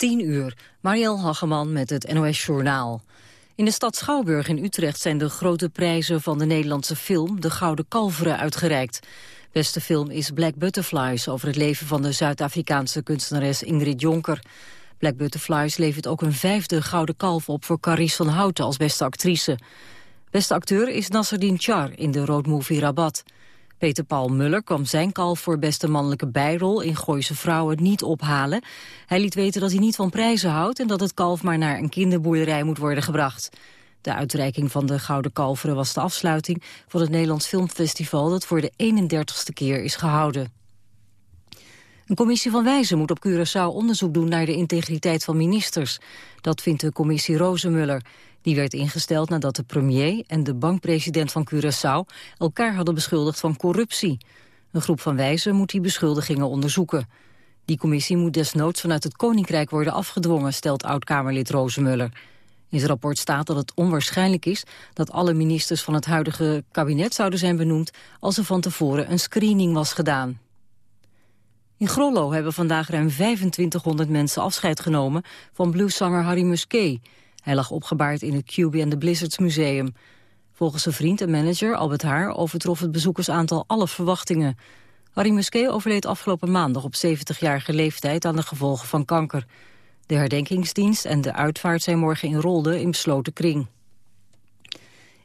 10 uur, Marielle Hageman met het NOS Journaal. In de stad Schouwburg in Utrecht zijn de grote prijzen van de Nederlandse film De Gouden Kalveren uitgereikt. Beste film is Black Butterflies over het leven van de Zuid-Afrikaanse kunstenares Ingrid Jonker. Black Butterflies levert ook een vijfde Gouden Kalf op voor Carice van Houten als beste actrice. Beste acteur is Nasreddin Char in de roadmovie Rabat. Peter Paul Muller kwam zijn kalf voor beste mannelijke bijrol in Gooise Vrouwen niet ophalen. Hij liet weten dat hij niet van prijzen houdt en dat het kalf maar naar een kinderboerderij moet worden gebracht. De uitreiking van de Gouden Kalveren was de afsluiting van het Nederlands Filmfestival dat voor de 31ste keer is gehouden. Een commissie van wijzen moet op Curaçao onderzoek doen naar de integriteit van ministers. Dat vindt de commissie Rozenmuller. Die werd ingesteld nadat de premier en de bankpresident van Curaçao elkaar hadden beschuldigd van corruptie. Een groep van wijzen moet die beschuldigingen onderzoeken. Die commissie moet desnoods vanuit het Koninkrijk worden afgedwongen, stelt oud-Kamerlid Rozenmuller. In zijn rapport staat dat het onwaarschijnlijk is dat alle ministers van het huidige kabinet zouden zijn benoemd als er van tevoren een screening was gedaan. In Grollo hebben vandaag ruim 2500 mensen afscheid genomen van blueszanger Harry Musquet. Hij lag opgebaard in het QB and the Blizzards Museum. Volgens zijn vriend en manager Albert Haar overtrof het bezoekersaantal alle verwachtingen. Harry Musquet overleed afgelopen maandag op 70-jarige leeftijd aan de gevolgen van kanker. De herdenkingsdienst en de uitvaart zijn morgen in Rolde in besloten kring.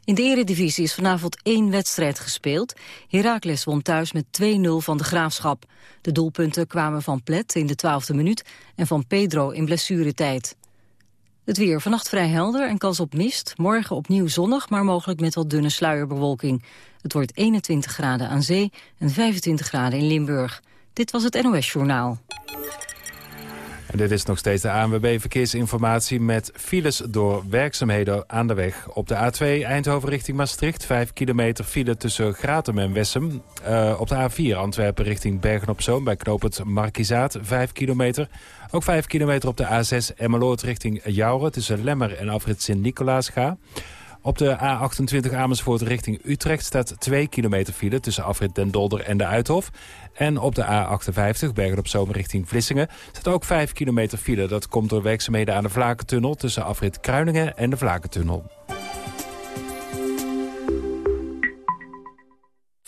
In de eredivisie is vanavond één wedstrijd gespeeld. Heracles won thuis met 2-0 van de Graafschap. De doelpunten kwamen van Plet in de twaalfde minuut en van Pedro in blessuretijd. Het weer vannacht vrij helder en kans op mist. Morgen opnieuw zonnig, maar mogelijk met wat dunne sluierbewolking. Het wordt 21 graden aan zee en 25 graden in Limburg. Dit was het NOS Journaal. En dit is nog steeds de ANWB Verkeersinformatie met files door werkzaamheden aan de weg. Op de A2 Eindhoven richting Maastricht, 5 kilometer file tussen Gratum en Wessem. Uh, op de A4 Antwerpen richting Bergen-op-Zoom bij knooppunt Markizaat, 5 kilometer. Ook 5 kilometer op de A6 Emmeloord richting Jouren tussen Lemmer en Afrit Sint-Nicolaas ga. Op de A28 Amersfoort richting Utrecht staat 2 kilometer file... tussen afrit Den Dolder en de Uithof. En op de A58 Bergen op Zomer richting Vlissingen... staat ook 5 kilometer file. Dat komt door werkzaamheden aan de Vlakentunnel... tussen afrit Kruiningen en de Vlakentunnel.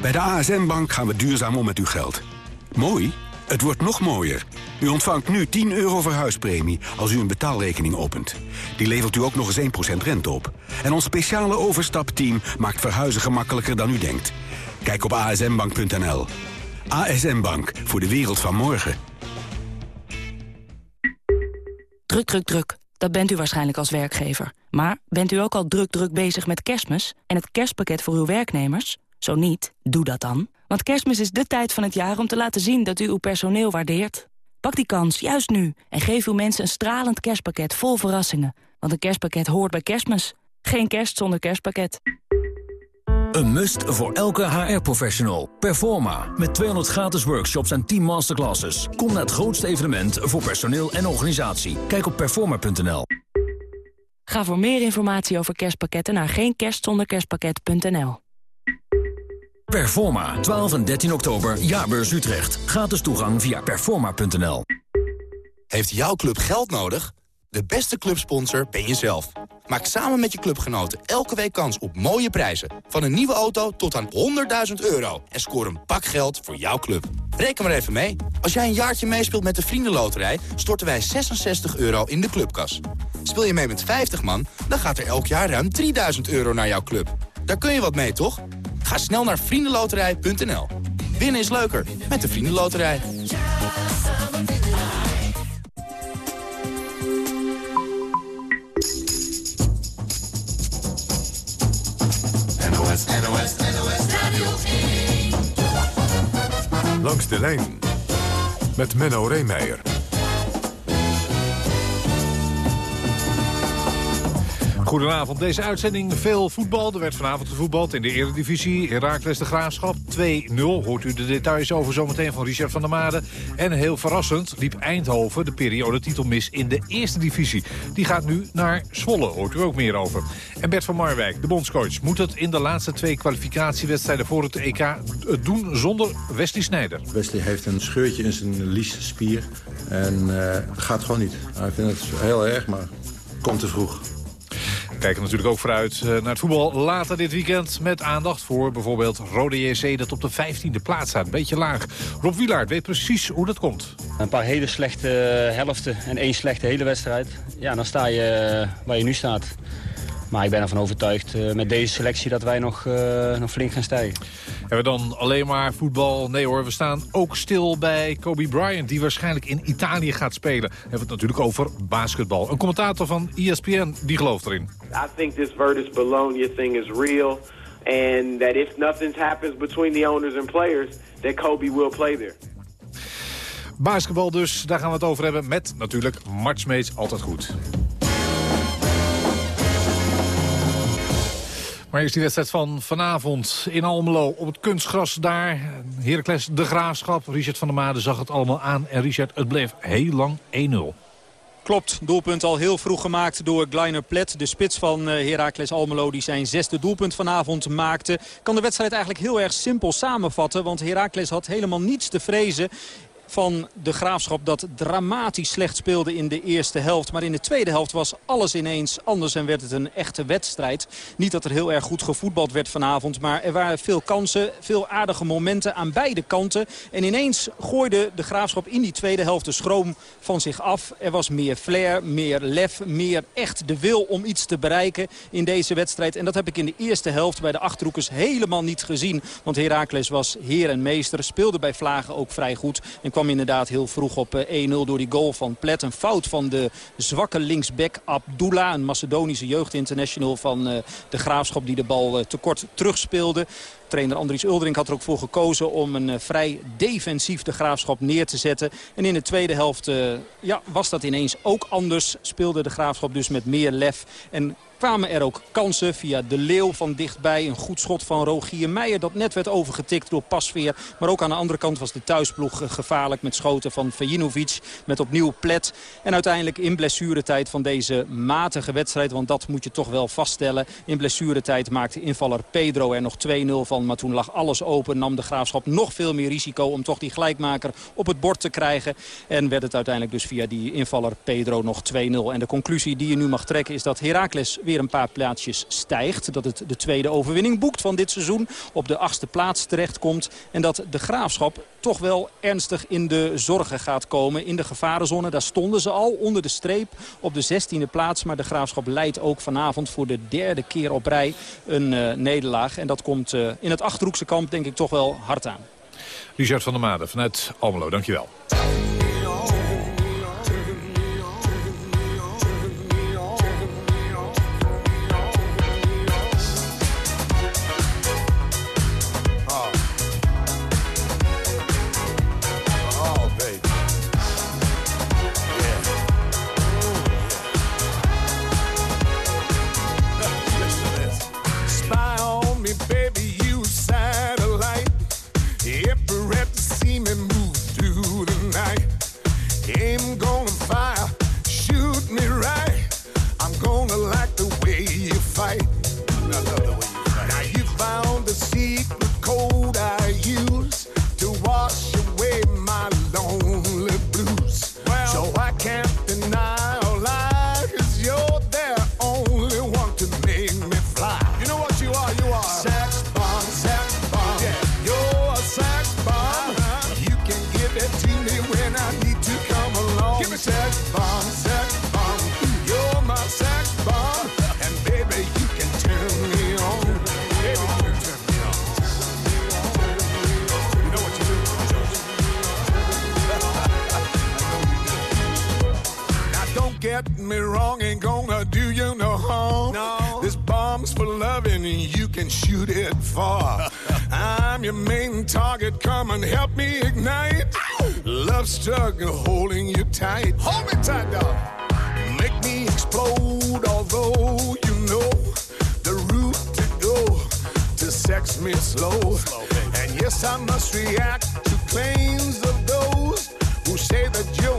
Bij de ASN Bank gaan we duurzaam om met uw geld. Mooi? Het wordt nog mooier. U ontvangt nu 10 euro verhuispremie als u een betaalrekening opent. Die levert u ook nog eens 1% rente op. En ons speciale overstapteam maakt verhuizen gemakkelijker dan u denkt. Kijk op asnbank.nl. ASN Bank, voor de wereld van morgen. Druk, druk, druk. Dat bent u waarschijnlijk als werkgever. Maar bent u ook al druk, druk bezig met kerstmis... en het kerstpakket voor uw werknemers... Zo niet, doe dat dan. Want kerstmis is de tijd van het jaar om te laten zien dat u uw personeel waardeert. Pak die kans, juist nu, en geef uw mensen een stralend kerstpakket vol verrassingen. Want een kerstpakket hoort bij kerstmis. Geen kerst zonder kerstpakket. Een must voor elke HR-professional. Performa, met 200 gratis workshops en 10 masterclasses. Kom naar het grootste evenement voor personeel en organisatie. Kijk op performa.nl. Ga voor meer informatie over kerstpakketten naar geenkerstzonderkerstpakket.nl. Performa, 12 en 13 oktober, Jaarbeurs Utrecht. Gratis toegang via performa.nl. Heeft jouw club geld nodig? De beste clubsponsor ben jezelf. Maak samen met je clubgenoten elke week kans op mooie prijzen. Van een nieuwe auto tot aan 100.000 euro. En scoor een pak geld voor jouw club. Reken maar even mee. Als jij een jaartje meespeelt met de Vriendenloterij... storten wij 66 euro in de clubkas. Speel je mee met 50 man, dan gaat er elk jaar ruim 3000 euro naar jouw club. Daar kun je wat mee, toch? Ga snel naar vriendenloterij.nl. Winnen is leuker met de Vriendenloterij. NOS, NOS, NOS Radio 1. Langs de lijn met Menno Reemeijer. Goedenavond. Deze uitzending veel voetbal. Er werd vanavond gevoetbald in de Eredivisie. Heracles de Graafschap 2-0. Hoort u de details over zometeen van Richard van der Made. En heel verrassend liep Eindhoven de periodetitel mis in de Eerste Divisie. Die gaat nu naar Zwolle. Hoort u ook meer over. En Bert van Marwijk, de bondscoach, moet het in de laatste twee kwalificatiewedstrijden voor het EK doen zonder Wesley Snijder. Wesley heeft een scheurtje in zijn liesspier. En uh, gaat gewoon niet. Hij vindt het heel erg, maar komt te vroeg. Kijken natuurlijk ook vooruit naar het voetbal later dit weekend... met aandacht voor bijvoorbeeld Rode JC dat op de 15e plaats staat. Een beetje laag. Rob Wielaert weet precies hoe dat komt. Een paar hele slechte helften en één slechte hele wedstrijd. Ja, dan sta je waar je nu staat. Maar ik ben ervan overtuigd uh, met deze selectie dat wij nog, uh, nog flink gaan stijgen. Hebben we dan alleen maar voetbal? Nee hoor, we staan ook stil bij Kobe Bryant... die waarschijnlijk in Italië gaat spelen. We hebben het natuurlijk over basketbal. Een commentator van ESPN, die gelooft erin. I think this Virtus Bologna thing is real. And that if nothing happens between the owners and players... that Kobe will play there. Basketbal dus, daar gaan we het over hebben met natuurlijk Smeets. Altijd goed. Maar eerst die wedstrijd van vanavond in Almelo op het kunstgras daar. Heracles de Graafschap. Richard van der Made zag het allemaal aan. En Richard, het bleef heel lang 1-0. Klopt, doelpunt al heel vroeg gemaakt door Gleiner Plet. De spits van Heracles Almelo die zijn zesde doelpunt vanavond maakte. Kan de wedstrijd eigenlijk heel erg simpel samenvatten. Want Heracles had helemaal niets te vrezen van de Graafschap dat dramatisch slecht speelde in de eerste helft. Maar in de tweede helft was alles ineens anders en werd het een echte wedstrijd. Niet dat er heel erg goed gevoetbald werd vanavond, maar er waren veel kansen, veel aardige momenten aan beide kanten. En ineens gooide de Graafschap in die tweede helft de schroom van zich af. Er was meer flair, meer lef, meer echt de wil om iets te bereiken in deze wedstrijd. En dat heb ik in de eerste helft bij de Achterhoekers helemaal niet gezien. Want Heracles was heer en meester, speelde bij Vlagen ook vrij goed en kwam inderdaad heel vroeg op 1-0 door die goal van Plet. Een fout van de zwakke linksback Abdullah. Een Macedonische jeugdinternational van de Graafschap die de bal tekort terugspeelde. Trainer Andries Uldering had er ook voor gekozen om een vrij defensief de Graafschap neer te zetten. En in de tweede helft ja, was dat ineens ook anders. Speelde de Graafschap dus met meer lef en kwamen er ook kansen via De Leeuw van dichtbij. Een goed schot van Rogier Meijer dat net werd overgetikt door Pasveer. Maar ook aan de andere kant was de thuisploeg gevaarlijk met schoten van Vejinovic. Met opnieuw Plet. En uiteindelijk in blessuretijd van deze matige wedstrijd. Want dat moet je toch wel vaststellen. In blessuretijd maakte invaller Pedro er nog 2-0 van. Maar toen lag alles open. Nam de Graafschap nog veel meer risico om toch die gelijkmaker op het bord te krijgen. En werd het uiteindelijk dus via die invaller Pedro nog 2-0. En de conclusie die je nu mag trekken is dat Heracles weer een paar plaatsjes stijgt. Dat het de tweede overwinning boekt van dit seizoen. Op de achtste plaats terechtkomt. En dat de Graafschap toch wel ernstig in de zorgen gaat komen. In de gevarenzone, daar stonden ze al onder de streep op de 16e plaats. Maar de Graafschap leidt ook vanavond voor de derde keer op rij een uh, nederlaag. En dat komt uh, in het Achterhoekse kamp denk ik toch wel hard aan. Richard van der Made vanuit Almelo, dankjewel. can shoot it far. I'm your main target. Come and help me ignite. Love struggle holding you tight. Hold me tight, dog. Make me explode, although you know the route to go to sex me slow. slow and yes, I must react to claims of those who say that you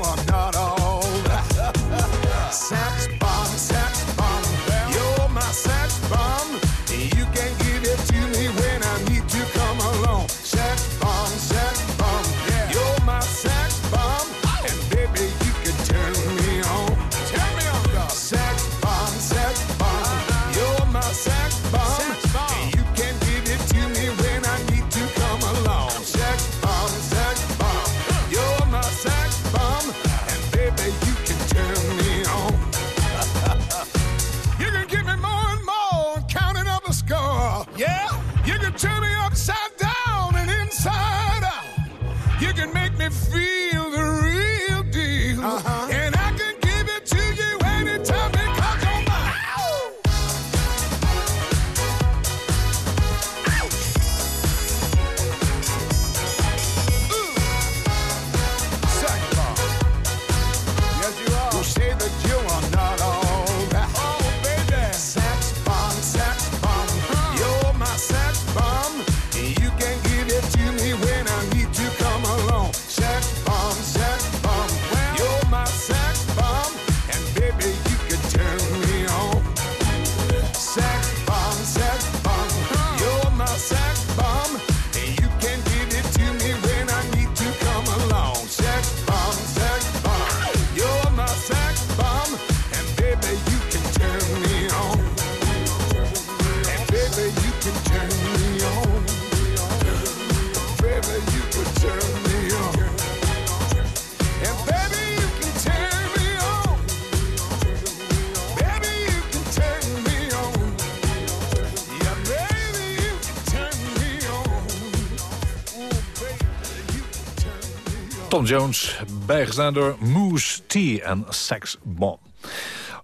Jones, bijgestaan door Moose T en Sex Bomb.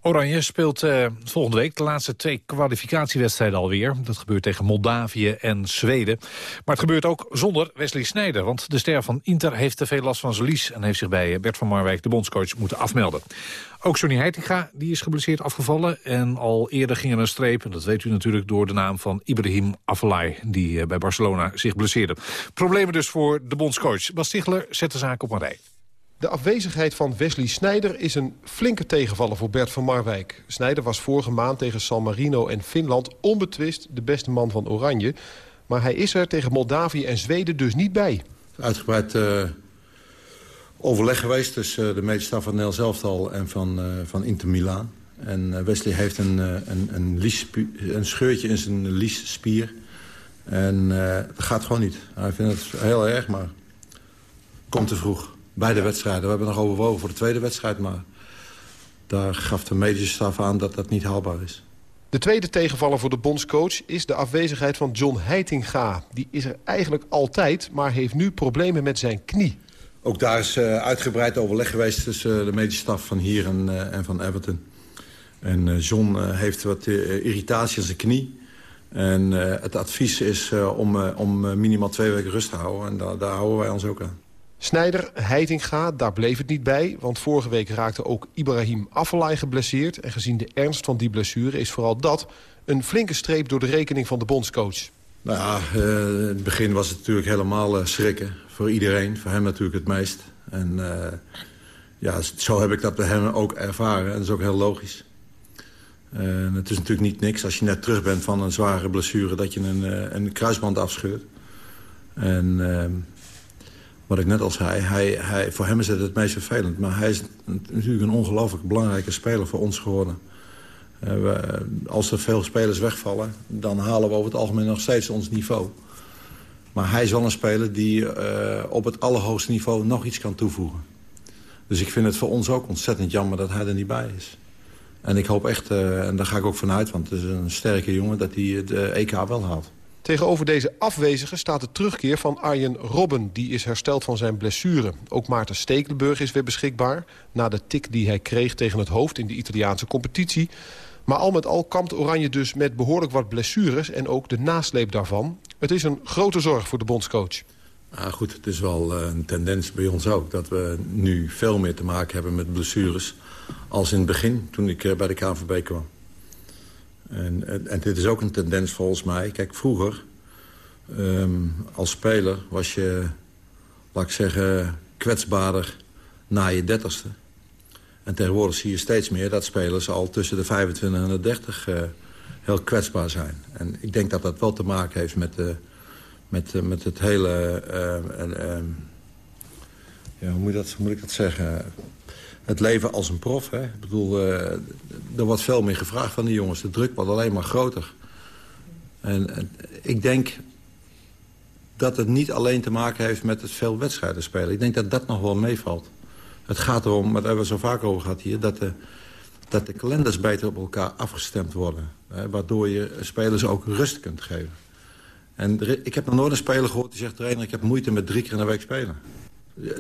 Oranje speelt eh, volgende week de laatste twee kwalificatiewedstrijden alweer. Dat gebeurt tegen Moldavië en Zweden. Maar het gebeurt ook zonder Wesley Sneijder. Want de ster van Inter heeft te veel last van zijn lies... en heeft zich bij Bert van Marwijk, de bondscoach, moeten afmelden. Ook Johnny Heitinga die is geblesseerd afgevallen. En al eerder ging er een streep, en dat weet u natuurlijk... door de naam van Ibrahim Afellay, die eh, bij Barcelona zich blesseerde. Problemen dus voor de bondscoach. Bas Stigler zet de zaak op een rij. De afwezigheid van Wesley Sneijder is een flinke tegenvaller voor Bert van Marwijk. Sneijder was vorige maand tegen San Marino en Finland onbetwist de beste man van Oranje. Maar hij is er tegen Moldavië en Zweden dus niet bij. Uitgebreid eh, overleg geweest tussen eh, de medestaf van Nel Zelftal en van, eh, van Inter Milaan. En Wesley heeft een, een, een, een scheurtje in zijn liesspier. En dat gaat gewoon niet. Hij vindt het heel erg, maar komt te vroeg. Beide wedstrijden. We hebben nog overwogen voor de tweede wedstrijd, maar daar gaf de medische staf aan dat dat niet haalbaar is. De tweede tegenvaller voor de bondscoach is de afwezigheid van John Heitinga. Die is er eigenlijk altijd, maar heeft nu problemen met zijn knie. Ook daar is eh, uitgebreid overleg geweest tussen eh, de medische staf van hier en, eh, en van Everton. En John heeft wat irritatie aan zijn knie. En het advies is om, om minimaal twee weken rust te houden. En daar, daar houden wij ons ook aan. Snijder, Heitinga, daar bleef het niet bij. Want vorige week raakte ook Ibrahim Afellay geblesseerd. En gezien de ernst van die blessure is vooral dat... een flinke streep door de rekening van de bondscoach. Nou ja, eh, in het begin was het natuurlijk helemaal eh, schrikken. Voor iedereen, voor hem natuurlijk het meest. En eh, ja, zo heb ik dat bij hem ook ervaren. En dat is ook heel logisch. Het is natuurlijk niet niks als je net terug bent van een zware blessure... dat je een, een kruisband afscheurt. En eh, wat ik net al zei, hij, hij, voor hem is het het meest vervelend. Maar hij is natuurlijk een ongelooflijk belangrijke speler voor ons geworden. Eh, we- als er veel spelers wegvallen, dan halen we over het algemeen nog steeds ons niveau. Maar hij is wel een speler die eh, op het allerhoogste niveau nog iets kan toevoegen. Dus ik vind het voor ons ook ontzettend jammer dat hij er niet bij is. En ik hoop echt, eh, en daar ga ik ook vanuit, want het is een sterke jongen... dat hij de EK wel haalt. Tegenover deze afwezigen staat de terugkeer van Arjen Robben. Die is hersteld van zijn blessure. Ook Maarten Stekelenburg is weer beschikbaar... na de tik die hij kreeg tegen het hoofd in de Italiaanse competitie. Maar al met al kampt Oranje dus met behoorlijk wat blessures... en ook de nasleep daarvan. Het is een grote zorg voor de bondscoach. Ah, goed, het is wel eh, een tendens bij ons ook... dat we nu veel meer te maken hebben met blessures... als in het begin, toen ik eh, bij de KNVB kwam. En, en, dit is ook een tendens volgens mij. Kijk, vroeger Ehm, als speler was je, laat ik zeggen, kwetsbaarder na je dertigste. En tegenwoordig zie je steeds meer dat spelers al tussen de 25 en de 30 uh, heel kwetsbaar zijn. En ik denk dat dat wel te maken heeft met, met, uh, met het hele... Uh, ja, hoe moet, dat, hoe moet ik dat zeggen? Het leven als een prof. Hè? Ik bedoel, er wordt veel meer gevraagd van die jongens. De druk wordt alleen maar groter. En ik denk dat het niet alleen te maken heeft met het veel wedstrijden spelen. Ik denk dat dat nog wel meevalt. Het gaat erom, wat hebben we zo vaak over gehad hier... dat de, dat de kalenders beter op elkaar afgestemd worden. Hè, waardoor je spelers ook rust kunt geven. En ik heb nog nooit een speler gehoord die zegt... trainer, ik heb moeite met drie keer in de week spelen.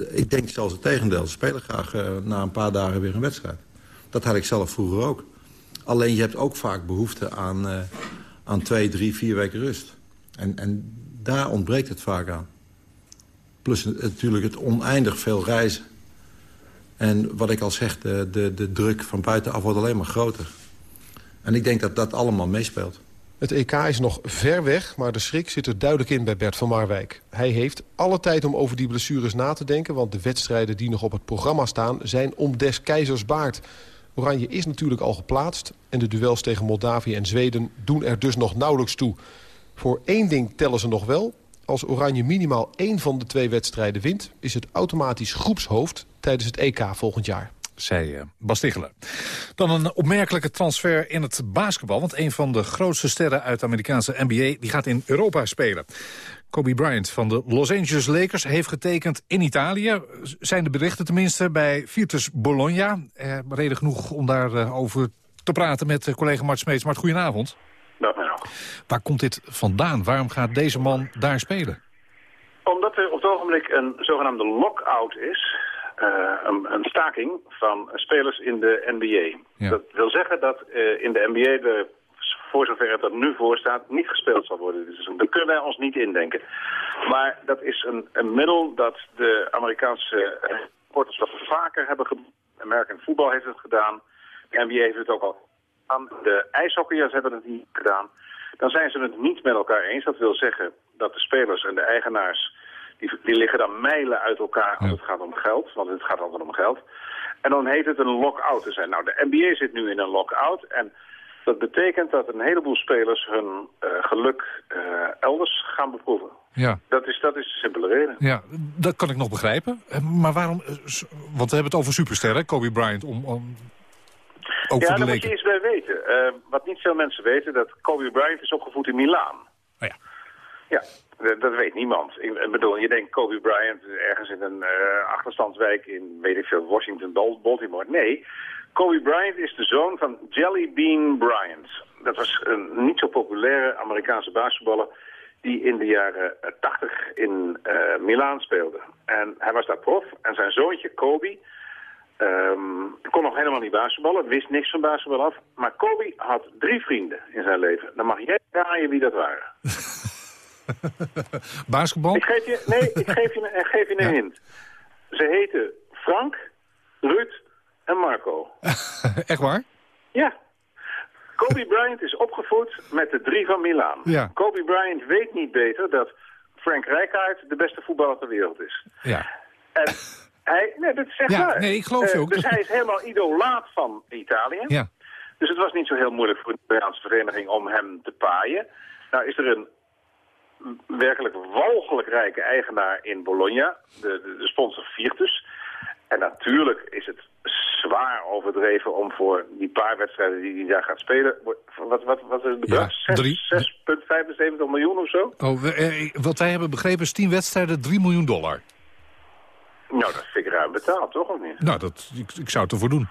Ik denk zelfs het tegendeel. Ze spelen graag uh, na een paar dagen weer een wedstrijd. Dat had ik zelf vroeger ook. Alleen je hebt ook vaak behoefte aan, uh, aan twee, drie, vier weken rust. En, en daar ontbreekt het vaak aan. Plus natuurlijk het oneindig veel reizen. En wat ik al zeg, de, de, de druk van buitenaf wordt alleen maar groter. En ik denk dat dat allemaal meespeelt. Het EK is nog ver weg, maar de schrik zit er duidelijk in bij Bert van Marwijk. Hij heeft alle tijd om over die blessures na te denken... want de wedstrijden die nog op het programma staan zijn om des keizers baard. Oranje is natuurlijk al geplaatst... en de duels tegen Moldavië en Zweden doen er dus nog nauwelijks toe. Voor één ding tellen ze nog wel. Als Oranje minimaal één van de twee wedstrijden wint... is het automatisch groepshoofd tijdens het EK volgend jaar zei uh, Bas Tichelen. Dan een opmerkelijke transfer in het basketbal. Want een van de grootste sterren uit de Amerikaanse NBA... die gaat in Europa spelen. Kobe Bryant van de Los Angeles Lakers heeft getekend in Italië. Zijn de berichten tenminste bij Virtus Bologna. Eh, reden genoeg om daarover over te praten met collega Mart Smeets. Mart, goedenavond. Dag, nou. Waar komt dit vandaan? Waarom gaat deze man daar spelen? Omdat er op het ogenblik een zogenaamde lock-out is. Uh, een, een, staking van spelers in de NBA. Ja. Dat wil zeggen dat uh, in de NBA, de, voor zover het er nu voor staat, niet gespeeld zal worden. Dus dat kunnen wij ons niet indenken. Maar dat is een, een middel dat de Amerikaanse sporters wat vaker hebben gedaan. American voetbal heeft het gedaan. De NBA heeft het ook al gedaan. De ijshockeyers hebben het niet gedaan. Dan zijn ze het niet met elkaar eens. Dat wil zeggen dat de spelers en de eigenaars die, die liggen dan mijlen uit elkaar als het gaat om geld. Want het gaat altijd om geld. En dan heet het een lock-out te zijn. Nou, de NBA zit nu in een lock-out. En dat betekent dat een heleboel spelers hun uh, geluk uh, elders gaan beproeven. Ja. Dat is, dat is de simpele reden. Ja, dat kan ik nog begrijpen. Maar waarom... Want we hebben het over supersterren, Kobe Bryant, om... om ook ja, daar moet je iets bij weten. Uh, wat niet veel mensen weten, dat Kobe Bryant is opgevoed in Milaan. Oh ja. Ja, dat weet niemand. Ik bedoel, je denkt Kobe Bryant ergens in een uh, achterstandswijk in, weet ik veel, Washington, Baltimore. Nee, Kobe Bryant is de zoon van Jelly Bean Bryant. Dat was een niet zo populaire Amerikaanse basketballer die in de jaren 80 in uh, Milaan speelde. En hij was daar prof en zijn zoontje Kobe um, kon nog helemaal niet basketballen, wist niks van basketbal af. Maar Kobe had drie vrienden in zijn leven. Dan mag jij raaien wie dat waren. Basketbal? Ik geef je, nee, ik geef je, ik geef je een ja. hint. Ze heten Frank, Ruud en Marco. Echt waar? Ja. Kobe Bryant is opgevoed met de drie van Milaan. Ja. Kobe Bryant weet niet beter dat Frank Rijkaard de beste voetballer ter wereld is. Ja. En hij, nee, dat is echt ja, waar. Nee, ik geloof je uh, ook. Dus hij is helemaal idolaat van Italië. Ja. Dus het was niet zo heel moeilijk voor de Italiaanse vereniging om hem te paaien. Nou is er een werkelijk walgelijk rijke eigenaar in Bologna, de, de, de sponsor Virtus. En natuurlijk is het zwaar overdreven om voor die paar wedstrijden die hij daar gaat spelen... Wat, wat, wat is het bedrag? Ja, 6,75 miljoen of zo? Oh, eh, wat wij hebben begrepen is 10 wedstrijden 3 miljoen dollar. Nou, dat vind ik ruim betaald, toch of niet? Nou, dat, ik, ik zou het ervoor doen.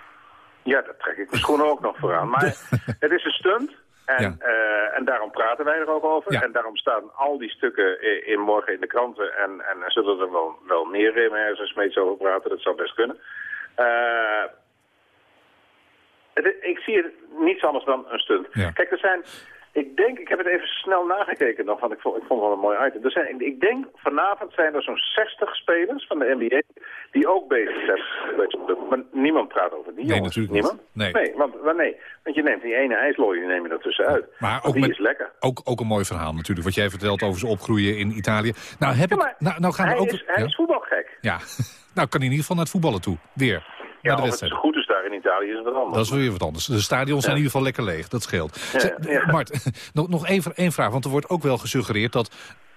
Ja, dat trek ik mijn schoenen ook nog voor aan. Maar het is een stunt. En, ja. uh, en daarom praten wij er ook over. Ja. En daarom staan al die stukken in, in morgen in de kranten. En, en er zullen er wel, wel meer Reemers en Smeets over praten. Dat zou best kunnen. Uh, het, ik zie het niets anders dan een stunt. Ja. Kijk, er zijn... Ik denk, ik heb het even snel nagekeken nog, want ik vond, ik vond het wel een mooi item. Er zijn, ik denk, vanavond zijn er zo'n 60 spelers van de NBA die ook bezig zijn. Maar niemand praat over die Nee, jongens. natuurlijk niemand? Nee. want, wel nee, want je neemt die ene ijslooie, die neem je ertussen uit. Maar Want ook, die met, is lekker. Ook, ook een mooi verhaal natuurlijk, wat jij vertelt over zijn opgroeien in Italië. Nou, heb ik, nou, nou gaan we hij ook... is, hij ja? is voetbalgek. Ja, nou kan hij in ieder geval naar het voetballen toe. Weer. Ja, naar de wedstrijd. goed in Italië is het wat anders. Dat is weer wat anders. De stadions zijn in ieder geval lekker leeg. Dat scheelt. Zeg, Mart, nog, nog één, één vraag. Want er wordt ook wel gesuggereerd dat...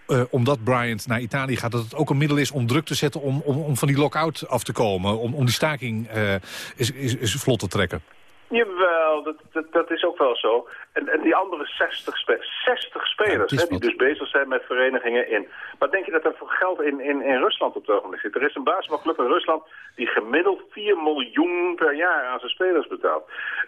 eh, omdat Bryant naar Italië gaat, dat het ook een middel is om druk te zetten... om, om, om van die lock-out af te komen. Om, om die staking eh, is, is, is vlot te trekken. Jawel, dat, dat, dat is ook wel zo. En, en die andere 60, spe 60 spelers hè, die dus bezig zijn met verenigingen in. Maar denk je dat er voor geld in, in, in Rusland op het ogenblik zit? Er is een basketbalclub in Rusland die gemiddeld 4 miljoen per jaar aan zijn spelers betaalt.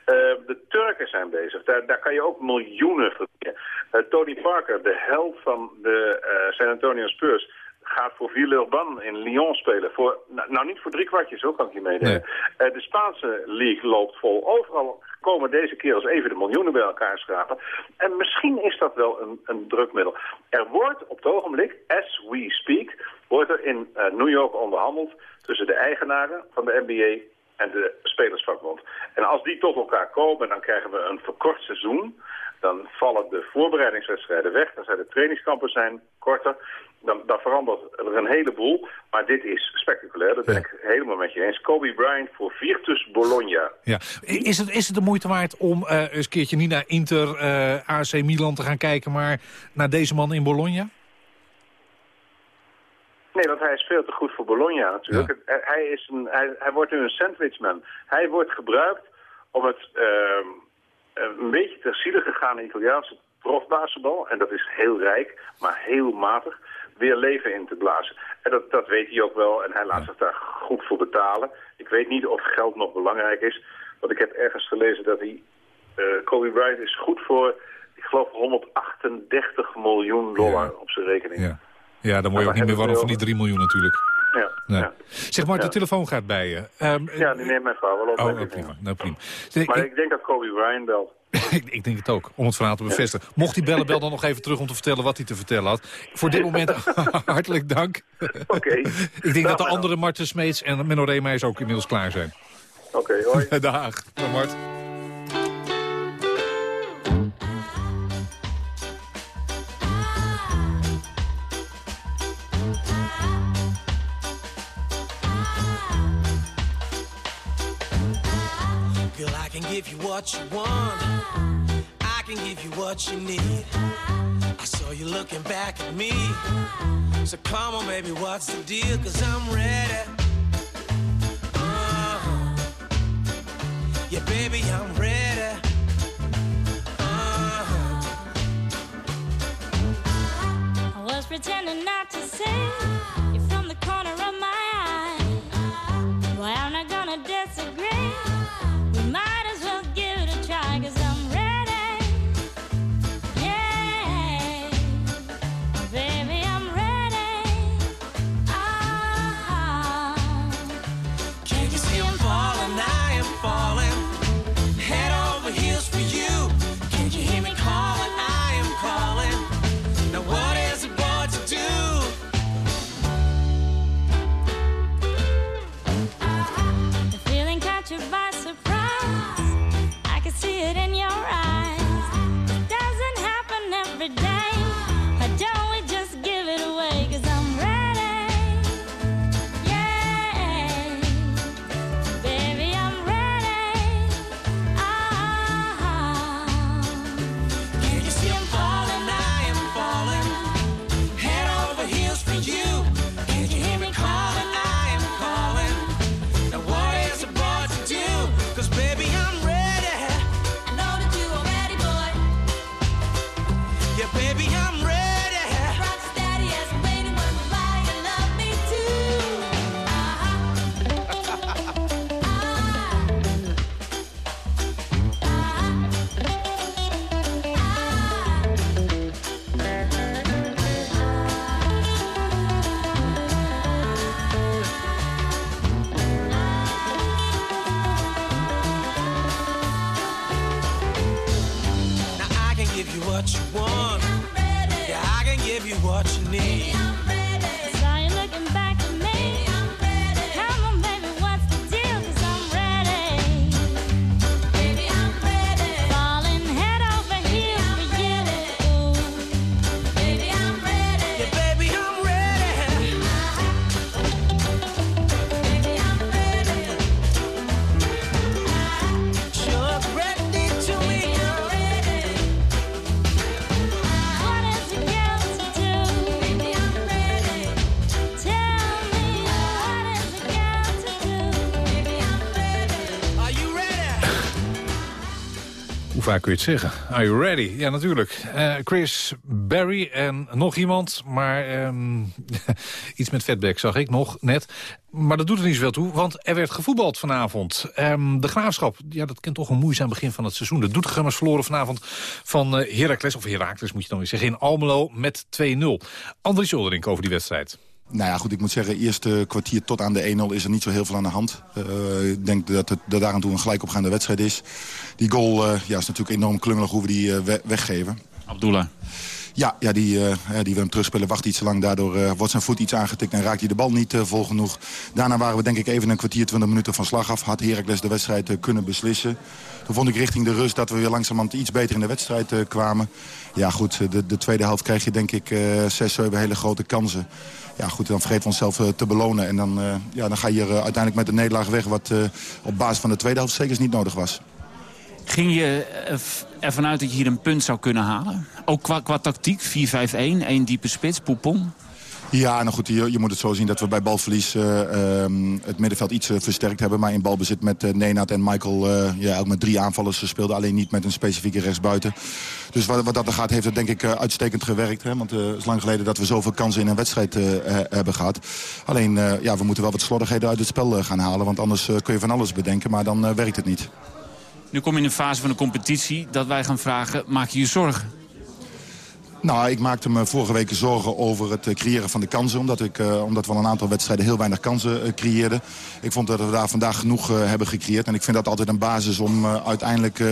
Eh, de Turken zijn bezig, daar, daar kan je ook miljoenen verdienen. Eh, Tony Parker, de held van de eh, San Antonio Spurs gaat voor Villeurbanne in Lyon spelen. Voor, nou, nou, niet voor drie kwartjes, zo kan ik je meedelen. Eh, de Spaanse league loopt vol. Overal komen deze kerels even de miljoenen bij elkaar schrapen. En misschien is dat wel een, een drukmiddel. Er wordt op het ogenblik, as we speak, wordt er in eh, New York onderhandeld tussen de eigenaren van de NBA en de Spelersvakbond. En als die tot elkaar komen, dan krijgen we een verkort seizoen. Dan vallen de voorbereidingswedstrijden weg. Dan zijn de trainingskampen zijn korter. Dan, verandert er een heleboel. Maar dit is spectaculair. Dat ben ik helemaal met je eens. Kobe Bryant voor Virtus Bologna. Ja. Is, het, is het de moeite waard om eh, eens een keertje niet naar Inter, eh AC Milan te gaan kijken... maar naar deze man in Bologna? Nee, want hij is veel te goed voor Bologna natuurlijk. Hij, hij is een, hij, hij wordt nu een sandwichman. Hij wordt gebruikt om het ehm, een beetje ter ziele gegaan Italiaanse profbasketbal, en dat is heel rijk, maar heel matig, weer leven in te blazen. En dat, dat weet hij ook wel en hij laat zich daar goed voor betalen. Ik weet niet of geld nog belangrijk is, want ik heb ergens gelezen dat hij, eh, Kobe Bryant is goed voor, ik geloof 138 miljoen dollar op zijn rekening. Ja, ja dan word je ook niet meer warm van die hebben 3 miljoen natuurlijk. Ja, Nee. ja. Zeg maar, de Ja. telefoon gaat bij je. Ehm, Ja, die neemt mijn vrouw wel op. Oh, prima. Nou, prima. Zeg, Maar ik, ik denk dat Kobe Bryant belt. ik, denk het ook, om het verhaal te bevestigen. Mocht hij bellen, bel dan nog even terug om te vertellen wat hij te vertellen had. Voor dit moment hartelijk dank. Oké. ik denk dat de andere Marten Smeets en Menno Reemeijers ook inmiddels klaar zijn. Oké, hoi. Dag Mart. Give you what you want. I can give you what you need. I saw you looking back at me. So come on, baby, what's the deal? Cause I'm ready. Uh-huh. Yeah, baby, I'm ready. Uh-huh. I was pretending not to see vaak kun je het zeggen? Are you ready? Ja, natuurlijk. Eh, Chris Berry en nog iemand, maar ehm, iets met Fatback zag ik nog net. Maar dat doet er niet zoveel toe, want er werd gevoetbald vanavond. Ehm, de Graafschap, ja, dat kent toch een moeizaam begin van het seizoen. De Doetinchemmers verloren vanavond van uh, Heracles, of Heracles moet je dan weer zeggen, in Almelo met 2-0. Andries Uldering over die wedstrijd. Nou ja, goed, ik moet zeggen, eerste kwartier tot aan de 1-0 is er niet zo heel veel aan de hand. Uh, ik denk dat het daar aan toe een gelijkopgaande wedstrijd is. Die goal uh, ja, is natuurlijk enorm klungelig hoe we die we weggeven. Abdullah. Ja, ja die, uh, die we hem terugspelen wacht iets te lang. Daardoor uh, wordt zijn voet iets aangetikt en raakt hij de bal niet uh, vol genoeg. Daarna waren we denk ik even een kwartier, 20 minuten van slag af. Had Heracles de wedstrijd kunnen beslissen. Toen vond ik richting de rust dat we weer langzamerhand iets beter in de wedstrijd kwamen. Ja goed, de, de, tweede helft krijg je denk ik zes, zeven hele grote kansen. Ja goed, dan vergeten we onszelf te belonen. En dan, ja, dan ga je er uiteindelijk met de nederlaag weg... wat op basis van de tweede helft zeker niet nodig was. Ging je ervan uit dat je hier een punt zou kunnen halen? Ook qua, qua tactiek, 4-5-1, één diepe spits, Poupon? Ja, nou goed, je, je, moet het zo zien dat we bij balverlies uh, uh, het middenveld iets uh, versterkt hebben. Maar in balbezit met uh, Nenad en Michael, ja, ook met drie aanvallers speelden. Alleen niet met een specifieke rechtsbuiten. Dus wat, wat dat er gaat, heeft het denk ik uitstekend gewerkt. Hè? Want het is lang geleden dat we zoveel kansen in een wedstrijd hebben gehad. Alleen, ja, we moeten wel wat slordigheden uit het spel gaan halen. Want anders kun je van alles bedenken, maar dan werkt het niet. Nu kom je in een fase van de competitie dat wij gaan vragen, maak je je zorgen? Nou, ik maakte me vorige week zorgen over het creëren van de kansen. Omdat, ik, uh, omdat we al een aantal wedstrijden heel weinig kansen uh, creëerden. Ik vond dat we daar vandaag genoeg uh, hebben gecreëerd. En ik vind dat altijd een basis om uiteindelijk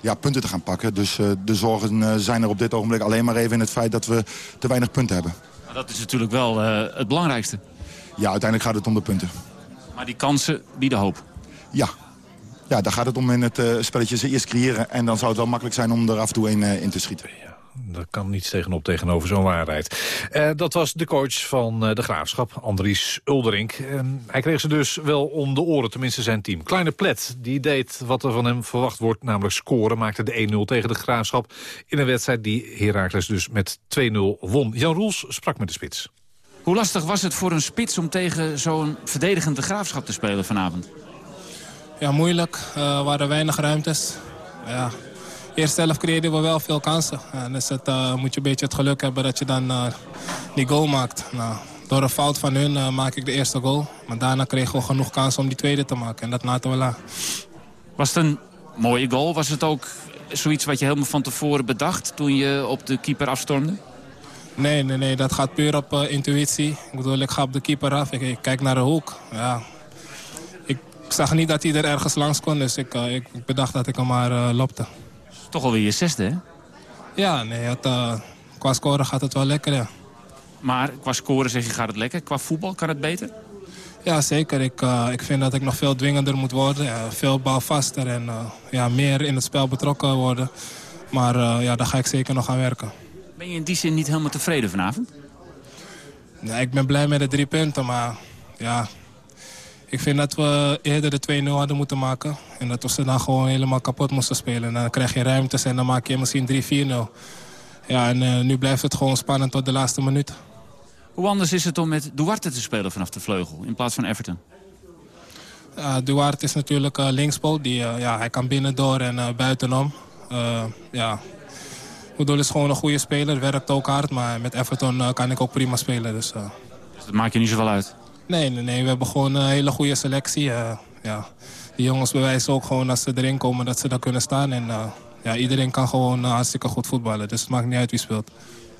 ja, punten te gaan pakken. Dus de zorgen zijn er op dit ogenblik alleen maar even in het feit dat we te weinig punten hebben. Maar dat is natuurlijk wel het belangrijkste. Ja, uiteindelijk gaat het om de punten. Maar die kansen bieden hoop. Ja, ja, daar gaat het om in het uh, spelletje ze eerst creëren. En dan zou het wel makkelijk zijn om er af en toe een uh, in te schieten. Ja, daar kan niets tegenop tegenover zo'n waarheid. Uh, dat was de coach van de Graafschap, Andries Ulderink. hij kreeg ze dus wel om de oren, tenminste zijn team. Kleine Plet, die deed wat er van hem verwacht wordt, namelijk scoren. Maakte de 1-0 tegen de Graafschap in een wedstrijd die Heracles dus met 2-0 won. Jan Roels sprak met de spits. Hoe lastig was het voor een spits om tegen zo'n verdedigende Graafschap te spelen vanavond? Ja, moeilijk. Uh, er waren weinig ruimtes. Ja. Eerst zelf creëerden we wel veel kansen. En dus het, uh, moet je een beetje het geluk hebben dat je dan uh, die goal maakt. Nou, door een fout van hun maak ik de eerste goal. Maar daarna kregen we genoeg kansen om die tweede te maken. En dat laten we la. Was het een mooie goal? Was het ook zoiets wat je helemaal van tevoren bedacht toen je op de keeper afstormde? Nee, nee, nee, dat gaat puur op intuïtie. Ik bedoel, ik ga op de keeper af, ik, ik kijk naar de hoek. Ja, ik zag niet dat hij er ergens langs kon, dus ik, uh, ik, bedacht dat ik hem maar uh, lopte. Toch alweer je zesde, hè? Ja, nee, het, uh, qua scoren gaat het wel lekker, ja. Maar qua scoren zeg je gaat het lekker. Qua voetbal kan het beter? Ja, zeker. Ik, ik vind dat ik nog veel dwingender moet worden. Ja, veel balvaster en ja, meer in het spel betrokken worden. Maar ja, daar ga ik zeker nog aan werken. Ben je in die zin niet helemaal tevreden vanavond? Ja, ik ben blij met de drie punten, maar ja, ik vind dat we eerder de 2-0 hadden moeten maken. En dat we ze dan gewoon helemaal kapot moesten spelen. En dan krijg je ruimtes en dan maak je misschien 3-4-0. Ja, en uh, nu blijft het gewoon spannend tot de laatste minuut. Hoe anders is het om met Duarte te spelen vanaf de vleugel in plaats van Everton? Uh, Duarte is natuurlijk uh, linkspoot. Die, uh, ja, hij kan binnendoor en buitenom. ja. Bedoel is gewoon een goede speler, werkt ook hard. Maar met Everton kan ik ook prima spelen. Dus, dus dat maakt je niet zoveel uit? Nee, nee, nee. We hebben gewoon een hele goede selectie. Uh, ja. Die jongens bewijzen ook gewoon als ze erin komen dat ze daar kunnen staan. En uh, ja, iedereen kan gewoon uh, hartstikke goed voetballen. Dus het maakt niet uit wie speelt.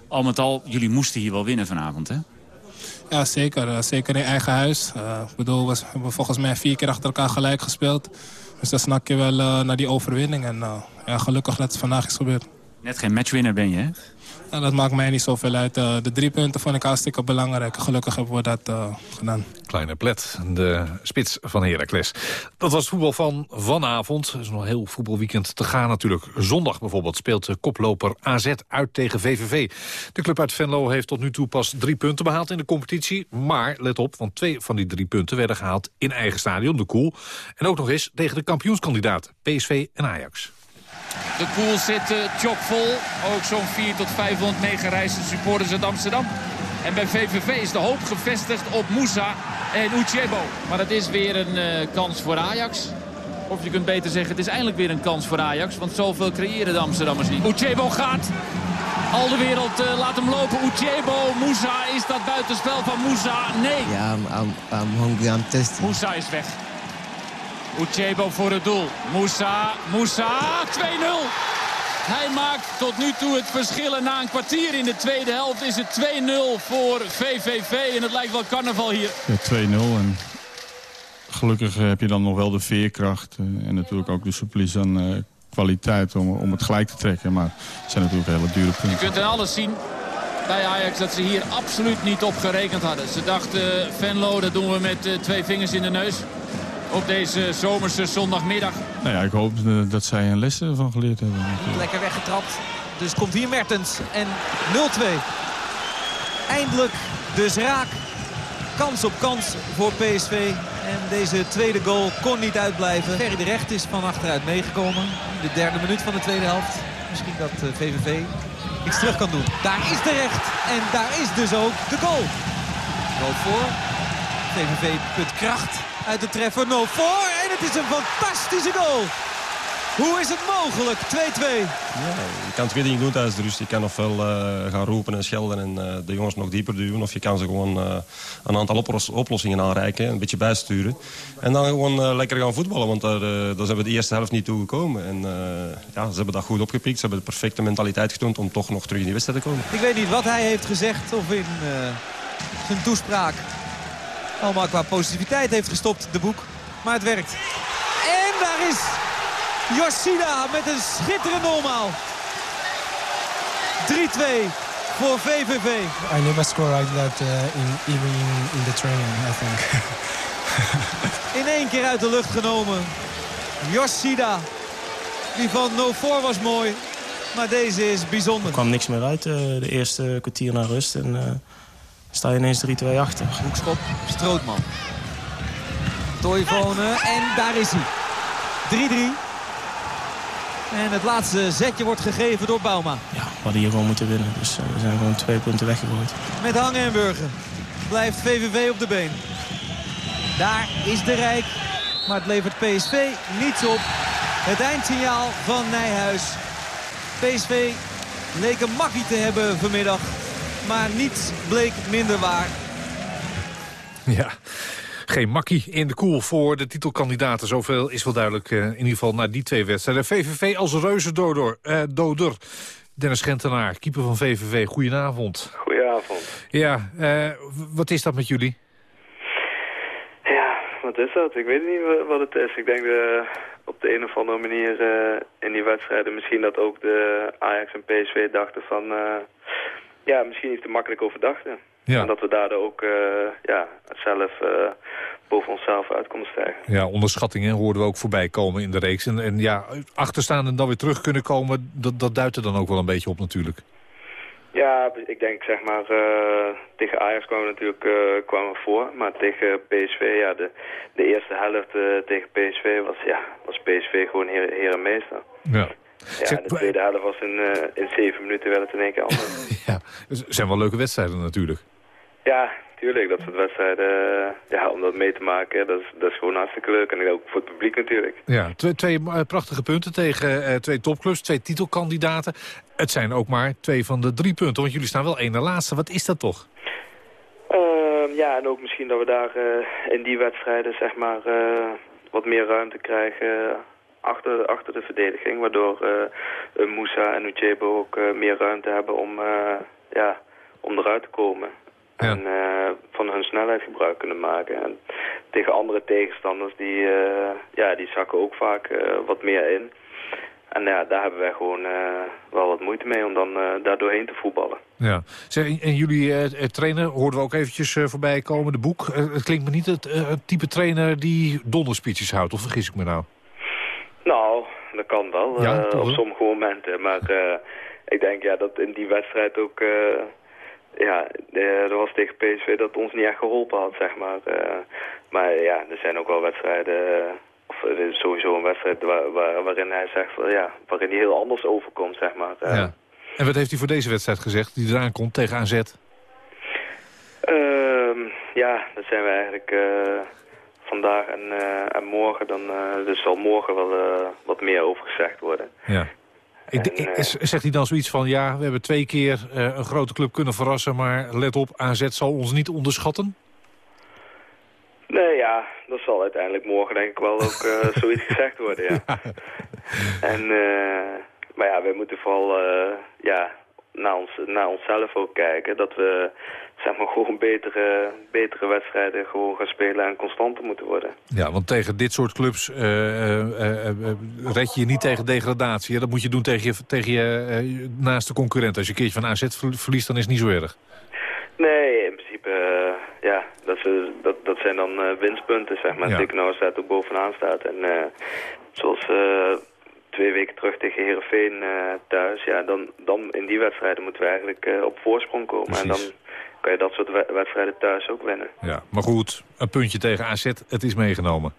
Al met al, jullie moesten hier wel winnen vanavond, hè? Ja, zeker. zeker in eigen huis. ik bedoel, we hebben volgens mij vier keer achter elkaar gelijk gespeeld. Dus dan snak je wel naar die overwinning. En ja, gelukkig dat het vandaag is gebeurd. Net geen matchwinner ben je, hè? Nou, dat maakt mij niet zoveel uit. Uh, de drie punten vond ik hartstikke belangrijk. Gelukkig hebben we dat uh, gedaan. Kleine plet, de spits van Heracles. Dat was het voetbal van vanavond. Er is nog een heel voetbalweekend te gaan natuurlijk. Zondag bijvoorbeeld speelt de koploper AZ uit tegen VVV. De club uit Venlo heeft tot nu toe pas drie punten behaald in de competitie. Maar, let op, want twee van die drie punten werden gehaald in eigen stadion, de Koel. En ook nog eens tegen de kampioenskandidaat PSV en Ajax. De koel zit uh, chockvol. Ook zo'n 4 tot 500 meegereisde supporters uit Amsterdam. En bij VVV is de hoop gevestigd op Moussa en Uchebo. Maar het is weer een uh, kans voor Ajax Of je kunt beter zeggen, het is eindelijk weer een kans voor Ajax. Want zoveel creëren de Amsterdammers niet. Uchebo gaat. Al de wereld eh, laat hem lopen. Uchebo, Moussa, is dat buitenspel van Moussa? Nee. Yeah, I'm, I'm, I'm hungry. I'm. Moussa is weg. Uchebo voor het doel. Moussa, Moussa, 2-0. Hij maakt tot nu toe het verschil. En na een kwartier in de tweede helft is het 2-0 voor VVV. En het lijkt wel carnaval hier. Ja, 2-0 en gelukkig heb je dan nog wel de veerkracht eh, en natuurlijk ook de surplus aan eh, kwaliteit om, om het gelijk te trekken. Maar het zijn natuurlijk hele dure Je punten. kunt in alles zien bij Ajax dat ze hier absoluut niet op gerekend hadden. Ze dachten, Venlo, dat doen we met eh, twee vingers in de neus. Op deze zomerse zondagmiddag. Nou ja, ik hoop eh, dat zij een les ervan geleerd hebben. Lekker weggetrapt. Dus komt hier Mertens. En 0-2. Eindelijk dus raak. Kans op kans voor PSV. En deze tweede goal kon niet uitblijven. Ferry de Recht is van achteruit meegekomen. In de derde minuut van de tweede helft. Misschien dat eh, VVV iets terug kan doen. Daar is de Recht. En daar is dus ook de goal. Goal voor. VVV put kracht uit de treffer. No voor. En het is een fantastische goal. Hoe is het mogelijk? 2-2. Ja, je kan twee dingen doen tijdens de rust. Je kan ofwel eh, gaan roepen en schelden en eh, de jongens nog dieper duwen. Of je kan ze gewoon eh, een aantal oplos- oplossingen aanreiken. Een beetje bijsturen. En dan gewoon lekker gaan voetballen. Want daar, daar zijn we de eerste helft niet toe gekomen. En ja, ze hebben dat goed opgepikt. Ze hebben de perfecte mentaliteit getoond om toch nog terug in die wedstrijd te komen. Ik weet niet wat hij heeft gezegd of in zijn toespraak allemaal qua positiviteit heeft gestopt, de boek. Maar het werkt. En daar is Yoshida met een schitterende omhaal. 3-2 voor VVV. I never score like that uh, in, even in, in the training, I think. In één keer uit de lucht genomen. Yoshida. Die van No 4 was mooi. Maar deze is bijzonder. Er kwam niks meer uit uh, de eerste kwartier naar rust. En uh, sta je ineens 3-2 achter. Hoekschop, Strootman. Toivonen en daar is hij. 3-3. En het laatste zetje wordt gegeven door Bauma. We hadden hier gewoon moeten winnen. Dus uh, we zijn gewoon twee punten weggegooid. Met Hangen en Burger blijft VVV op de been. Daar is de Rijk. Maar het levert PSV niets op. Het eindsignaal van Nijhuis. PSV leek een makkie te hebben vanmiddag. Maar niets bleek minder waar. Ja, geen makkie in de koel voor de titelkandidaten. Zoveel is wel duidelijk eh, in ieder geval na die twee wedstrijden. VVV als reuzendoder. eh doder. Dennis Gentenaar, keeper van VVV. Goedenavond. Goedenavond. Ja, eh, wat is dat met jullie? Ja, wat is dat? Ik weet niet wa- wat het is. Ik denk de, op de een of andere manier eh, in die wedstrijden misschien dat ook de Ajax en PSV dachten van... ja, misschien niet te makkelijk overdachten. Ja. En dat we daardoor ook eh, ja, zelf eh, boven onszelf uit konden stijgen. Ja, onderschattingen hoorden we ook voorbij komen in de reeks. En, en ja, achterstaan en dan weer terug kunnen komen... Dat, dat duidt er dan ook wel een beetje op natuurlijk. Ja, ik denk zeg maar, eh, tegen Ajax kwamen we natuurlijk kwamen we voor. Maar tegen PSV, ja, de, de eerste helft tegen PSV was, ja, was PSV gewoon heer, heer en meester. Ja. De tweede helft was in, eh, in zeven minuten werd het in één keer anders. ja, het zijn wel leuke wedstrijden natuurlijk. ja, tuurlijk, dat soort wedstrijden, eh, ja, om dat mee te maken, dat is, dat is gewoon hartstikke leuk. En ook voor het publiek natuurlijk. Ja, twee, twee eh, prachtige punten tegen eh, twee topclubs, twee titelkandidaten. Het zijn ook maar twee van de drie punten, want jullie staan wel één na laatste. Wat is dat toch? Ehm, ja, en ook misschien dat we daar eh, in die wedstrijden zeg maar eh, wat meer ruimte krijgen achter, achter de verdediging. Waardoor eh, eh, Moussa en Uchebo ook eh, meer ruimte hebben om, ja, om eruit te komen. En van hun snelheid gebruik kunnen maken. En tegen andere tegenstanders, die, ja, die zakken ook vaak wat meer in. En ja, daar hebben wij gewoon wel wat moeite mee om dan eh daar doorheen te voetballen. Ja. Zeg, en- jullie trainer hoorden we ook eventjes voorbij komen, de boek. Het klinkt me niet het, het type trainer die donderspeeches houdt, of vergis ik me nou? Nou, dat kan wel, Ja, eh, op sommige momenten. Maar eh, ik denk ja, dat in die wedstrijd ook... eh, ja, dat was tegen PSV dat ons niet echt geholpen had, zeg maar. Maar ja, er zijn ook wel wedstrijden... of er is sowieso een wedstrijd waar, waar- waarin hij zegt... Van, ja, waarin hij heel anders overkomt, zeg maar. Ja. En wat heeft hij voor deze wedstrijd gezegd, die eraan komt tegen AZ? Ehm, ja, daar zijn we eigenlijk vandaag en, eh, en morgen. Dan eh, dus zal morgen wel eh, wat meer over gezegd worden. Ja. Ik, ik- is- zegt hij dan zoiets van, ja, we hebben twee keer een grote club kunnen verrassen... maar let op, AZ zal ons niet onderschatten? Nee, ja, dat zal uiteindelijk morgen denk ik wel ook zoiets gezegd worden, ja. En, eh, maar ja, we moeten vooral eh, ja, naar, ons, naar onszelf ook kijken. Dat we zeg maar gewoon betere, betere wedstrijden gewoon gaan spelen en constanter moeten worden. Ja, want tegen dit soort clubs eh, red je je niet tegen degradatie. hè? Dat moet je doen tegen je, tegen je naaste concurrent. Als je een keertje van AZ ver- verliest, dan is het niet zo erg. Nee, in principe, ja, dat, is, dat, dat zijn dan winstpunten, zeg maar. Ja. Ja. nou staat ook bovenaan staat. En zoals twee weken terug tegen Heerenveen eh, thuis, ja, dan, dan in die wedstrijden moeten we eigenlijk eh, op voorsprong komen. En dan kan je dat soort we- wedstrijden thuis ook winnen. Ja, maar goed, een puntje tegen AZ, het is meegenomen.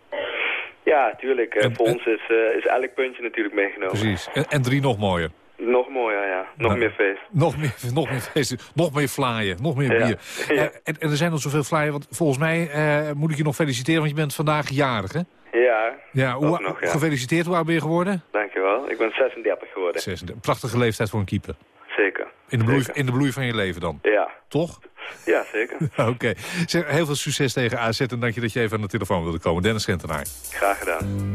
Ja, tuurlijk. eh, voor ons is, is elk puntje natuurlijk meegenomen. Precies. En, en drie nog mooier. Nog mooier, ja. Nog Nou, meer feest. Nog meer, nog meer feesten, nog meer flyen, nog meer bier. Ja. En, en er zijn nog zoveel flyen, want volgens mij moet ik je nog feliciteren... want je bent vandaag jarig, hè? Ja, Ja, hoe, ook nog, ja. gefeliciteerd, hoe oud ben je geworden? Dankjewel. Ik ben 36 geworden. 36. Prachtige leeftijd voor een keeper. Zeker. In de, bloei, in de bloei van je leven dan. Ja. Toch? Ja, zeker. Oké. Heel veel succes tegen AZ en dank je dat je even aan de telefoon wilde komen. Dennis Gentenaar. Graag gedaan.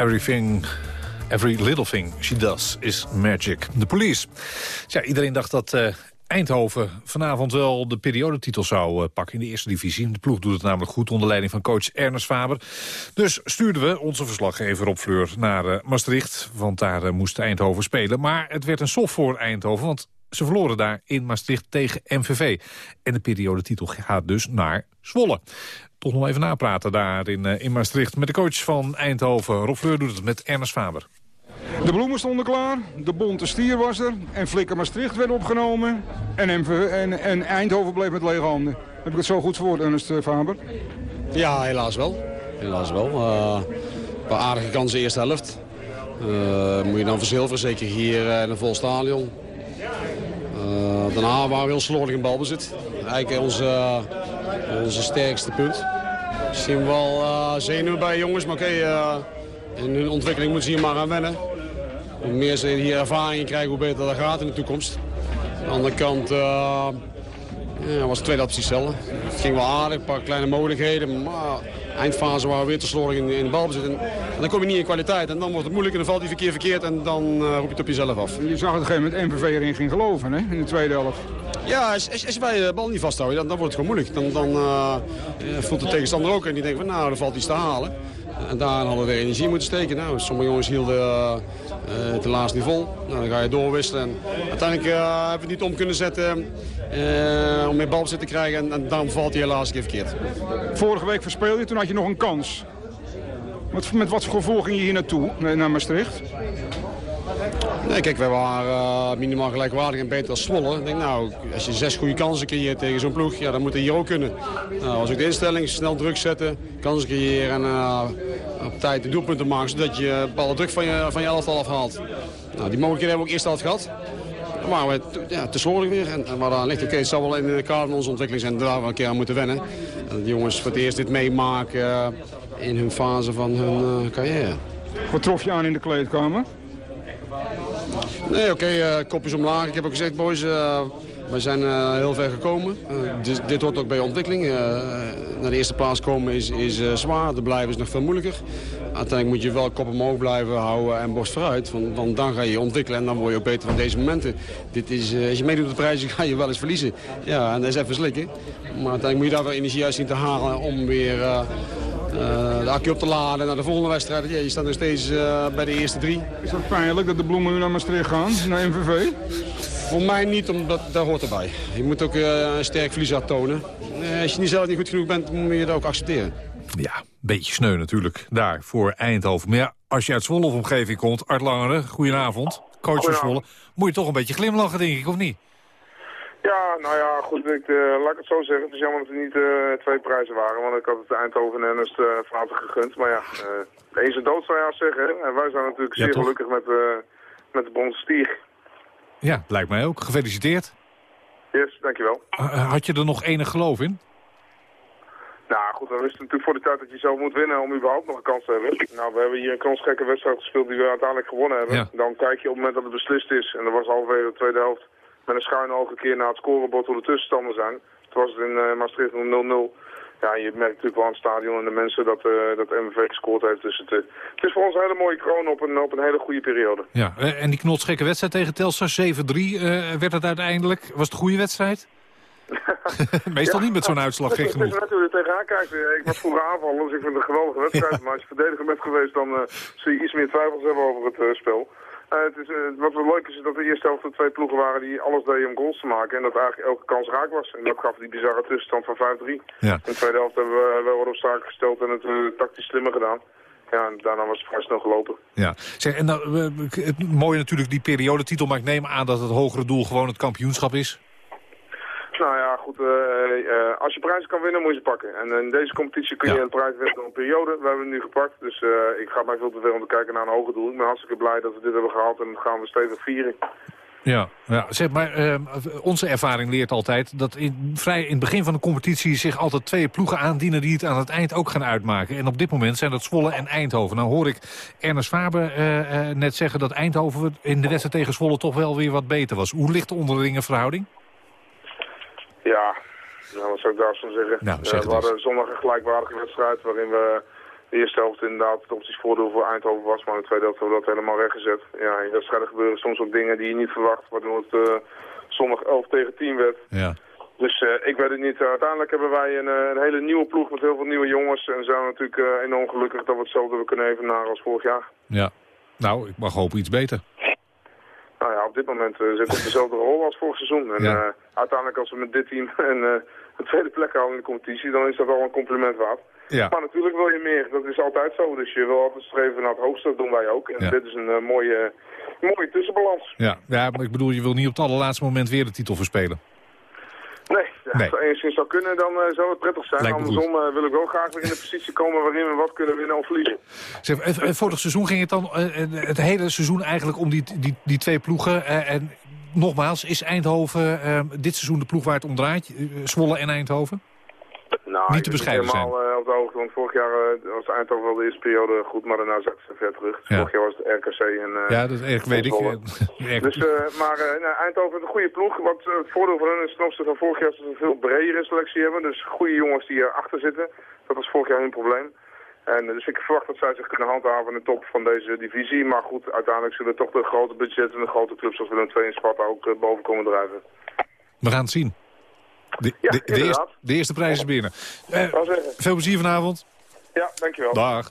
Everything... Every little thing she does is magic. De police. Ja, iedereen dacht dat eh, Eindhoven vanavond wel de periodetitel zou eh, pakken in de eerste divisie. De ploeg doet het namelijk goed onder leiding van coach Ernest Faber. Dus stuurden we onze verslaggever op Fleur naar eh, Maastricht. Want daar moest Eindhoven spelen. Maar het werd een soft voor Eindhoven, want ze verloren daar in Maastricht tegen MVV. En de periodetitel gaat dus naar Zwolle. Toch nog even napraten daar in, eh, in Maastricht met de coach van Eindhoven. Rob Fleur doet het met Ernest Faber. De bloemen stonden klaar, de bonte stier was er en Flikker Maastricht werd opgenomen. En, MV en, en Eindhoven bleef met lege handen. Heb ik het zo goed verwoord, Ernst eh, Faber? Ja, helaas wel. Helaas wel. Eh, een paar aardige kansen eerste helft. Eh, moet je dan verzilveren, zeker hier in een vol stadion. Eh, daarna waren we heel slordig in balbezit. Eigenlijk onze, onze sterkste punt. Misschien wel eh zenuwen bij jongens, maar oké, eh, in hun ontwikkeling moeten ze hier maar aan wennen. Hoe meer ze hier ervaring krijgen, hoe beter dat gaat in de toekomst. Aan de andere kant eh, ja, was de tweede helft hetzelfde. Het ging wel aardig, een paar kleine mogelijkheden. Maar eindfase waren we weer te slordig in, in de balbezit. En, en dan kom je niet in kwaliteit. En dan wordt het moeilijk en dan valt die verkeer verkeerd. En dan eh, roep je het op jezelf af. Je zag op een gegeven moment MVV erin ging geloven hè, in de tweede helft. Ja, als, als, als wij de bal niet vasthouden, dan, dan wordt het gewoon moeilijk. Dan, dan eh, eh, voelt de tegenstander ook en die denkt van nou, er valt iets te halen. En daar hadden we weer energie moeten steken. Nou, sommige jongens hielden eh, het helaas niet vol. Nou, dan ga je doorwisselen. En uiteindelijk eh, hebben we het niet om kunnen zetten eh, om meer balbezit te krijgen. En, en dan valt hij helaas een keer verkeerd. Vorige week verspeelde je, toen had je nog een kans. Met wat voor gevoel ging je hier naartoe, naar naar Maastricht? Nee, kijk, wij waren eh, minimaal gelijkwaardig en beter dan Zwolle. Ik denk, nou, als je zes goede kansen creëert tegen zo'n ploeg, ja, dan moet hij hier ook kunnen. Nou, was ook de instelling, snel druk zetten, kansen creëren en eh, op tijd de doelpunten maken, zodat je ballen druk van je, van je elftal afhaalt. Nou, die mogelijkheden hebben we ook eerst al gehad. Waren we ja, te slordig weer. En, waar dan ligt, oké, het zal wel in de kader van onze ontwikkeling zijn, daar we een keer aan moeten wennen. En de jongens voor het eerst dit meemaken eh, in hun fase van hun carrière. Wat trof je aan in de kleedkamer? Nee, oké, eh, kopjes omlaag. Ik heb ook gezegd, boys, eh wij zijn eh, heel ver gekomen. Dit, dit hoort ook bij ontwikkeling. Naar de eerste plaats komen is, is zwaar, te blijven is nog veel moeilijker. Uiteindelijk moet je wel kop omhoog blijven houden en borst vooruit. Want, dan ga je ontwikkelen en dan word je ook beter van deze momenten. Dit is, als je meedoet op de prijzen ga je wel eens verliezen. Ja, en dat is even slikken. Maar uiteindelijk moet je daar weer energie uit zien te halen om weer... eh, de accu op te laden naar de volgende wedstrijd. Ja, je staat nog steeds eh, bij de eerste drie. Is dat pijnlijk dat de bloemen nu naar Maastricht gaan, naar MVV? Voor mij niet, omdat dat hoort erbij. Je moet ook eh, een sterk verlies tonen. Eh, als je niet zelf niet goed genoeg bent, moet je dat ook accepteren. Ja, een beetje sneu natuurlijk, daar voor Eindhoven. Maar ja, als je uit Zwolle of omgeving komt, Art Langeren, goedenavond. Coach van Zwolle, moet je toch een beetje glimlachen, denk ik, of niet? Ja, nou ja, goed, ik, eh, laat ik het zo zeggen. Het is jammer dat er niet eh, twee prijzen waren, want ik had het Eindhoven en Ernst uh, van harte gegund. Maar ja, uh, eens en dood zou je haast zeggen. En wij zijn natuurlijk Ja, zeer toch? gelukkig met, eh, met de bronzen stier. Ja, lijkt mij ook. Gefeliciteerd. Yes, dankjewel. Had je er nog enig geloof in? Nou goed, we wisten natuurlijk voor de tijd dat je zelf moet winnen om überhaupt nog een kans te hebben. Nou, we hebben hier een kansgekke wedstrijd gespeeld die we uiteindelijk gewonnen hebben. Ja. Dan kijk je op het moment dat het beslist is, en dat was halverwege de tweede helft, met een schuine oog een keer naar het scorebord hoe de tussenstanden zijn. Toen was het in eh, Maastricht nog 0-0. Ja, je merkt natuurlijk wel aan het stadion en de mensen dat, eh dat MVV gescoord heeft. Dus het, eh, het is voor ons een hele mooie kroon op een, op een hele goede periode. Ja, en die knotsgekke wedstrijd tegen Telstar, 7-3 eh, werd het uiteindelijk. Was het een goede wedstrijd? Meestal niet met zo'n uitslag, gek Het is genoeg. natuurlijk tegenaan kijkt. Ik was vroeger aanvaller, dus ik vind het een geweldige wedstrijd. Maar als je verdediger bent geweest, dan eh zul je iets meer twijfels hebben over het spel. Eh, het is, eh, wat wel leuk is, is dat de eerste helft er twee ploegen waren die alles deden om goals te maken. En dat eigenlijk elke kans raak was. En dat gaf die bizarre tussenstand van 5-3. Ja. In de tweede helft hebben we wel wat op zaken gesteld en het eh, tactisch slimmer gedaan. Ja, en daarna was het vrij snel gelopen. Ja. Zeg, en eh, het mooie natuurlijk die periodetitel, maar ik neem aan dat het hogere doel gewoon het kampioenschap is. Nou ja, goed. eh, eh, als je prijzen kan winnen, moet je ze pakken. En in deze competitie kun je een prijs winnen door een periode. We hebben hem nu gepakt. Dus eh, ik ga mij veel te veel om te kijken naar een hoger doel. Ik ben hartstikke blij dat we dit hebben gehaald en dat gaan we stevig vieren. Ja, ja. Zeg maar, eh, onze ervaring leert altijd dat in, vrij in het begin van de competitie zich altijd twee ploegen aandienen die het aan het eind ook gaan uitmaken. En op dit moment zijn dat Zwolle en Eindhoven. Nou hoor ik Ernest Faber net zeggen dat Eindhoven in de wedstrijd tegen Zwolle toch wel weer wat beter was. Hoe ligt de onderlinge verhouding? Ja, nou, wat zou ik daar zo zeggen? Nou, Eh, zeg we hadden zondag een gelijkwaardige wedstrijd waarin we de eerste helft inderdaad het opties voordeel voor Eindhoven was. Maar in de tweede helft hebben we dat helemaal rechtgezet. Ja, in wedstrijden gebeuren soms ook dingen die je niet verwacht. Waardoor het eh, zondag 11 tegen 10 werd. Ja. Dus eh, ik weet het niet. uiteindelijk hebben wij een, een hele nieuwe ploeg met heel veel nieuwe jongens. En zijn we natuurlijk enorm gelukkig dat we hetzelfde hebben kunnen evenaren als vorig jaar. Ja. Nou, ik mag hopen iets beter. Nou ja, op dit moment zitten we op dezelfde rol als vorig seizoen. En Ja. Uiteindelijk als we met dit team een, eh, een tweede plek houden in de competitie, dan is dat al een compliment waard. Ja. Maar natuurlijk wil je meer. Dat is altijd zo. Dus je wil altijd streven naar het hoogste. Dat doen wij ook. En Ja. dit is een eh, mooie, mooie tussenbalans. Ja. ja, maar ik bedoel, je wil niet op het allerlaatste moment weer de titel verspelen. Nee, ja, Nee. als het enigszins zou kunnen, dan eh, zou het prettig zijn. Lijkt. Andersom eh, wil ik wel graag weer in de positie komen waarin we wat kunnen winnen of verliezen. Zeg, vorig seizoen ging het dan het hele seizoen eigenlijk om die, die, die twee ploegen. en nogmaals, is Eindhoven eh, dit seizoen de ploeg waar het om draait? Eh, Zwolle en Eindhoven? Nou, Niet te bescheiden helemaal eh, op de hoogte, want vorig jaar eh, was Eindhoven wel de eerste periode goed, maar daarna zat ze ver terug. Ja. Vorig jaar was het RKC en... ja, dat weet ik. Dus, maar nou, Eindhoven heeft een goede ploeg. Wat het voordeel van hun is ten opzichte van vorig jaar is dat ze een veel bredere selectie hebben. Dus goede jongens die erachter zitten. Dat was vorig jaar hun probleem. En eh, dus ik verwacht dat zij zich kunnen handhaven in de top van deze divisie. Maar goed, uiteindelijk zullen toch de grote budgetten en de grote clubs zoals Willem II en Sparta ook eh, boven komen drijven. We gaan het zien. De, Ja, de, eerste, de eerste prijs is binnen. Eh, veel plezier vanavond. Ja, dankjewel. Dag.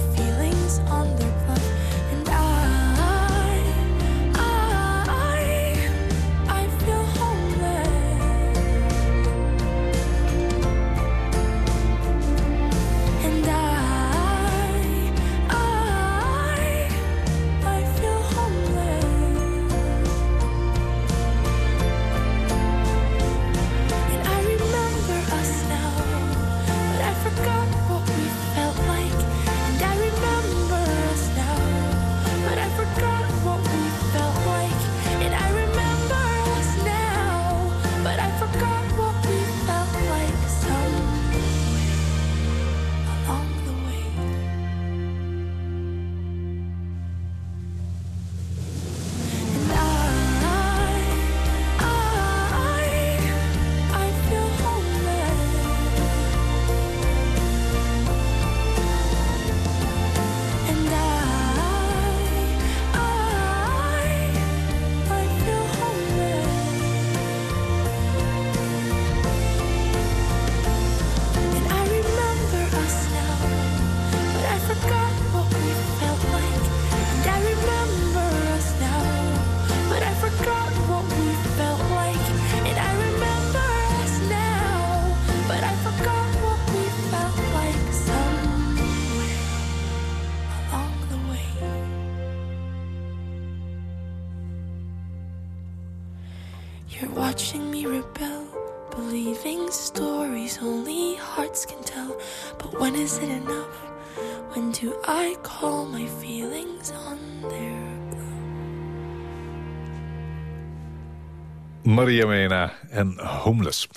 Maria Mena en Homeless.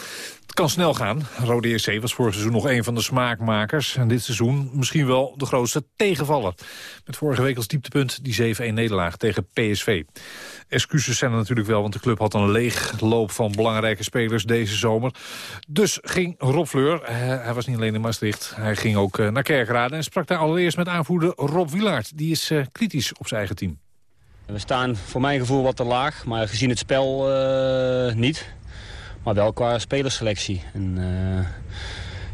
Het kan snel gaan. Rode JC was vorig seizoen nog een van de smaakmakers. En dit seizoen misschien wel de grootste tegenvaller. Met vorige week als dieptepunt die 7-1 nederlaag tegen PSV. Excuses zijn er natuurlijk wel, want de club had een leegloop van belangrijke spelers deze zomer. Dus ging Rob Fleur, eh, hij was niet alleen in Maastricht, hij ging ook eh, naar Kerkrade... en sprak daar allereerst met aanvoerder Rob Wilaert. Die is eh, kritisch op zijn eigen team. We staan voor mijn gevoel wat te laag, maar gezien het spel eh, niet. Maar wel qua spelerselectie. En, eh,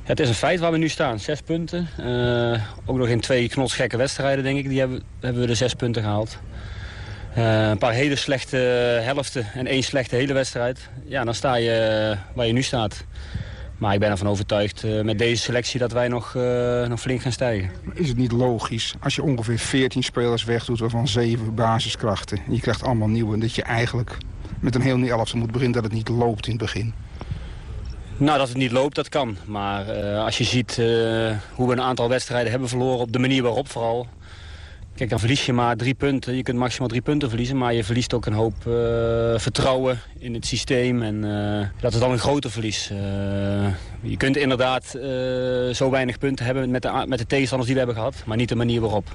het is een feit waar we nu staan. Zes punten. Eh, ook nog in twee knotsgekke wedstrijden, denk ik. Die hebben, hebben we de zes punten gehaald. Eh, een paar hele slechte helften en één slechte hele wedstrijd. Ja, dan sta je waar je nu staat. Maar ik ben ervan overtuigd eh, met deze selectie dat wij nog, eh, nog flink gaan stijgen. Is het niet logisch als je ongeveer 14 spelers wegdoet... waarvan 7 basiskrachten, en je krijgt allemaal nieuwe... dat je eigenlijk met een heel nieuw elftal moet beginnen... dat het niet loopt in het begin? Nou, dat het niet loopt, dat kan. Maar eh, als je ziet hoe we een aantal wedstrijden hebben verloren... op de manier waarop vooral... Kijk, dan verlies je maar drie punten. Je kunt maximaal drie punten verliezen. Maar je verliest ook een hoop eh, vertrouwen in het systeem. En eh, dat is dan een groter verlies. Eh, je kunt inderdaad zo weinig punten hebben met de, met de tegenstanders die we hebben gehad. Maar niet de manier waarop.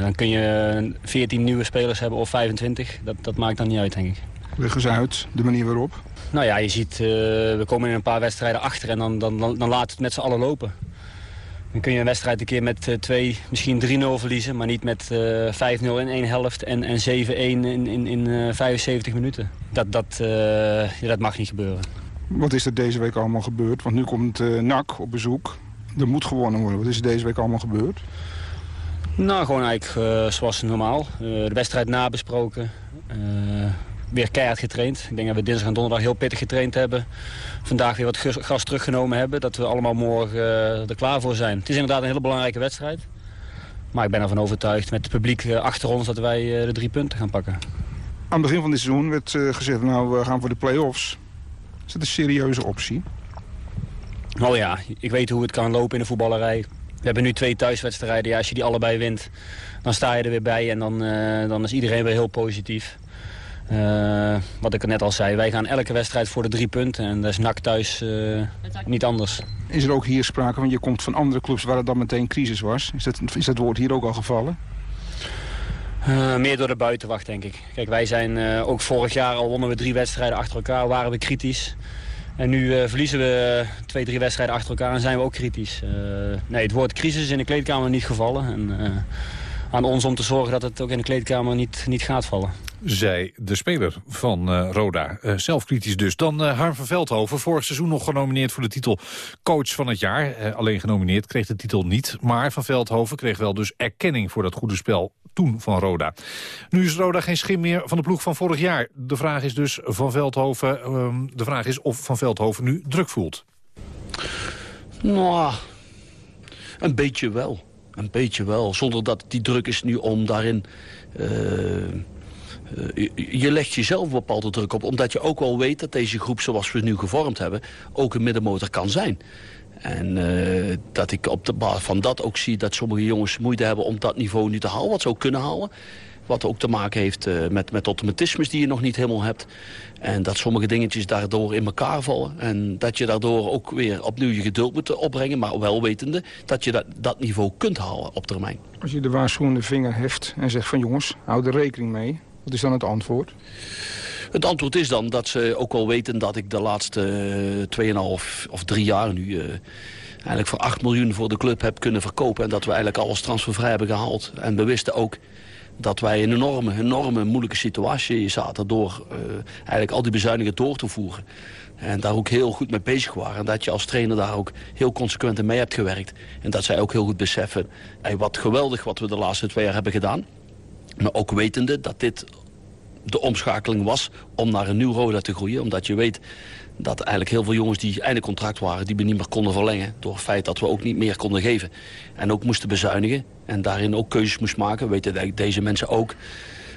Dan kun je 14 nieuwe spelers hebben of 25. Dat, dat maakt dan niet uit, denk ik. Leg eens uit, de manier waarop. Nou ja, je ziet, we komen in een paar wedstrijden achter en dan, dan, dan, dan laat het met z'n allen lopen. Dan kun je een wedstrijd een keer met eh, 2, misschien 3-0 verliezen, maar niet met eh 5-0 in één helft en, en 7-1 in, in, in eh, 75 minuten. Dat, dat, eh, ja, dat mag niet gebeuren. Wat is er deze week allemaal gebeurd? Want nu komt eh NAC op bezoek. Er moet gewonnen worden. Wat is er deze week allemaal gebeurd? Nou, gewoon eigenlijk eh, zoals normaal. Eh, de wedstrijd nabesproken. Eh, weer keihard getraind. Ik denk dat we dinsdag en donderdag heel pittig getraind hebben. Vandaag weer wat gas- teruggenomen hebben. Dat we allemaal morgen eh, er klaar voor zijn. Het is inderdaad een hele belangrijke wedstrijd. Maar ik ben ervan overtuigd met het publiek eh, achter ons dat wij eh, de drie punten gaan pakken. Aan het begin van dit seizoen werd gezegd, nou, we gaan voor de play-offs. Is dat een serieuze optie? Oh ja, ik weet hoe het kan lopen in de voetballerij. We hebben nu twee thuiswedstrijden. Ja, als je die allebei wint, dan sta je er weer bij. En dan, dan is iedereen weer heel positief. Eh, wat ik er net al zei, wij gaan elke wedstrijd voor de drie punten. En dat is NAC thuis eh, niet anders. Is er ook hier sprake van, je komt van andere clubs waar het dan meteen crisis was. Is dat, is dat woord hier ook al gevallen? Eh, meer door de buitenwacht, denk ik. Kijk, wij zijn eh, ook vorig jaar al wonnen we drie wedstrijden achter elkaar, waren we kritisch. En nu eh, verliezen we twee, drie wedstrijden achter elkaar en zijn we ook kritisch. Eh, nee, het woord crisis is in de kleedkamer niet gevallen. En, eh, aan ons om te zorgen dat het ook in de kleedkamer niet, niet gaat vallen. Zij de speler van eh, Roda. Eh, zelfkritisch dus. Dan eh, Harm van Veldhoven. Vorig seizoen nog genomineerd voor de titel coach van het jaar. Eh, alleen genomineerd, kreeg de titel niet. Maar Van Veldhoven kreeg wel dus erkenning voor dat goede spel toen van Roda. Nu is Roda geen schim meer van de ploeg van vorig jaar. De vraag is dus van Veldhoven, ehm, de vraag is of Van Veldhoven nu druk voelt. Nou, een beetje wel. Een beetje wel. Zonder dat die druk is nu om daarin... eh, eh, je- legt jezelf een bepaalde druk op. Omdat je ook wel weet dat deze groep zoals we nu gevormd hebben... ook een middenmotor kan zijn. En eh, dat ik op de basis van dat ook zie dat sommige jongens moeite hebben om dat niveau nu te halen. Wat ze ook kunnen halen. Wat ook te maken heeft eh, met, met automatismes die je nog niet helemaal hebt. En dat sommige dingetjes daardoor in elkaar vallen. En dat je daardoor ook weer opnieuw je geduld moet opbrengen. Maar wel wetende dat je dat, dat niveau kunt halen op termijn. Als je de waarschuwende vinger heft en zegt van jongens, hou er rekening mee. Wat is dan het antwoord? Het antwoord is dan dat ze ook wel weten dat ik de laatste eh, 2,5 of drie jaar nu... eh, eigenlijk voor 8 miljoen voor de club heb kunnen verkopen. En dat we eigenlijk alles transfervrij hebben gehaald. En we wisten ook dat wij in een enorme, enorme moeilijke situatie zaten... door eh, eigenlijk al die bezuinigingen door te voeren. En daar ook heel goed mee bezig waren. En dat je als trainer daar ook heel consequent in mee hebt gewerkt. En dat zij ook heel goed beseffen... Wat geweldig wat we de laatste twee jaar hebben gedaan. Maar ook wetende dat dit de omschakeling was om naar een nieuw Roda te groeien. Omdat je weet dat eigenlijk heel veel jongens die einde contract waren... die we niet meer konden verlengen door het feit dat we ook niet meer konden geven. En ook moesten bezuinigen en daarin ook keuzes moest maken. Weten de- deze mensen ook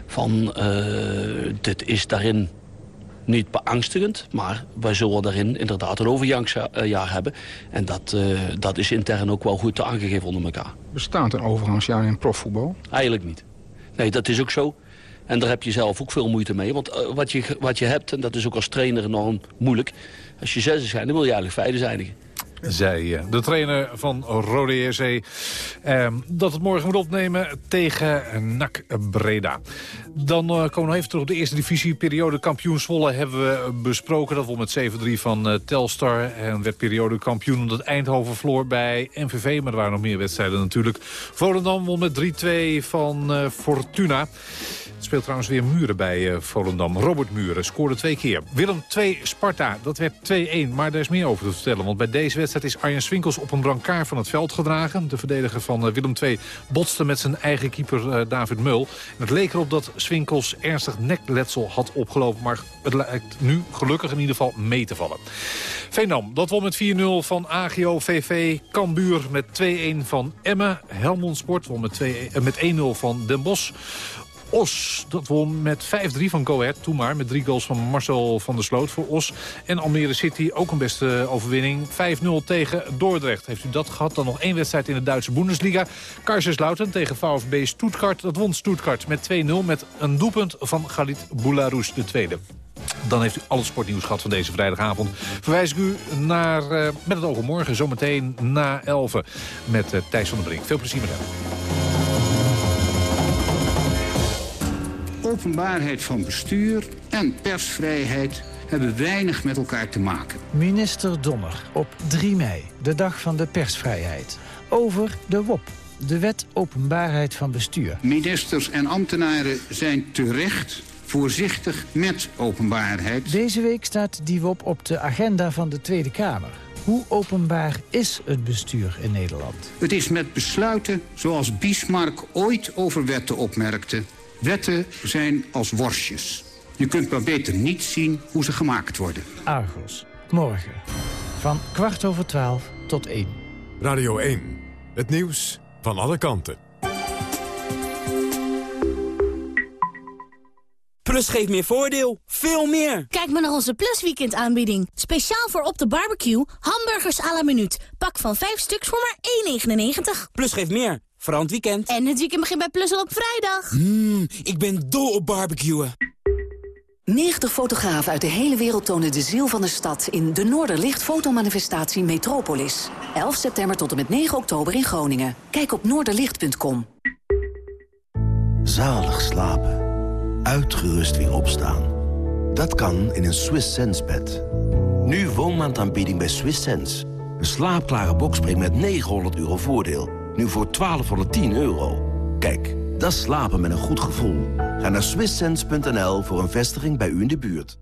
van eh, dit is daarin niet beangstigend... maar wij zullen daarin inderdaad een overgangsjaar hebben. En dat, eh, dat is intern ook wel goed aangegeven onder elkaar. Bestaat een overgangsjaar in profvoetbal? Eigenlijk niet. Nee, dat is ook zo. En daar heb je zelf ook veel moeite mee. Want eh, wat, je, wat je hebt, en dat is ook als trainer enorm moeilijk... als je zes zijn, dan wil je eigenlijk vijfde zijn. zei eh, de trainer van Rode JC. ehm, dat het morgen moet opnemen tegen NAC Breda. Dan eh, komen we even terug op de eerste divisie. Periode kampioen Zwolle hebben we besproken. Dat won met 7-3 van eh, Telstar. En werd periode kampioen omdat Eindhoven verloor bij MVV. Maar er waren nog meer wedstrijden natuurlijk. Volendam won met 3-2 van Fortuna. Speelt trouwens weer Muren bij eh, Volendam. Robert Muren scoorde twee keer. Willem 2 Sparta, dat werd 2-1. Maar daar is meer over te vertellen. Want bij deze wedstrijd is Arjen Swinkels op een brancard van het veld gedragen. De verdediger van eh, Willem 2 botste met zijn eigen keeper eh, David Mul. Het leek erop dat Swinkels ernstig nekletsel had opgelopen. Maar het lijkt nu gelukkig in ieder geval mee te vallen. Veendam, dat won met 4-0 van AGO VV. Cambuur met 2-1 van Emmen. Helmond Sport won met, 2 met 1-0 van Den Bosch. Os, dat won met 5-3 van Go Ahead. Toen maar, met drie goals van Marcel van der Sloot voor Os. En Almere City, ook een beste overwinning. 5-0 tegen Dordrecht. Heeft u dat gehad? Dan nog één wedstrijd in de Duitse Bundesliga. Kaiserslautern tegen VfB Stuttgart. Dat won Stuttgart met 2-0 met een doelpunt van Galit Boularus, de tweede. Dan heeft u al het sportnieuws gehad van deze vrijdagavond. Verwijs ik u naar eh, Met het op morgen, zometeen na 11 met eh, Thijs van der Brink. Veel plezier met hem. Openbaarheid van bestuur en persvrijheid hebben weinig met elkaar te maken. Minister Donner op 3 mei, de dag van de persvrijheid. Over de WOP, de wet openbaarheid van bestuur. Ministers en ambtenaren zijn terecht voorzichtig met openbaarheid. Deze week staat die WOP op de agenda van de Tweede Kamer. Hoe openbaar is het bestuur in Nederland? Het is met besluiten zoals Bismarck ooit over wetten opmerkte. Wetten zijn als worstjes. Je kunt maar beter niet zien hoe ze gemaakt worden. Argos, morgen. Van kwart over twaalf tot één. Radio 1, het nieuws van alle kanten. Plus geeft meer voordeel. Veel meer. Kijk maar naar onze Plus Weekend aanbieding. Speciaal voor op de barbecue. Hamburgers à la minuut. Pak van 5 stuks voor maar 1,99. Plus geeft meer. Vooral het weekend. En het weekend begint bij Plus al op vrijdag. Mmm, ik ben dol op barbecuen. 90 fotografen uit de hele wereld tonen de ziel van de stad... in de Noorderlicht fotomanifestatie Metropolis. 11 september tot en met 9 oktober in Groningen. Kijk op noorderlicht.com. Zalig slapen. Uitgerust weer opstaan. Dat kan in een Swiss Sense bed. Nu woonmaandaanbieding bij Swiss Sense. Een slaapklare bokspring met 900 euro voordeel. Nu voor 1210 euro. Kijk, dat slapen met een goed gevoel. Ga naar swisssense.nl voor een vestiging bij u in de buurt.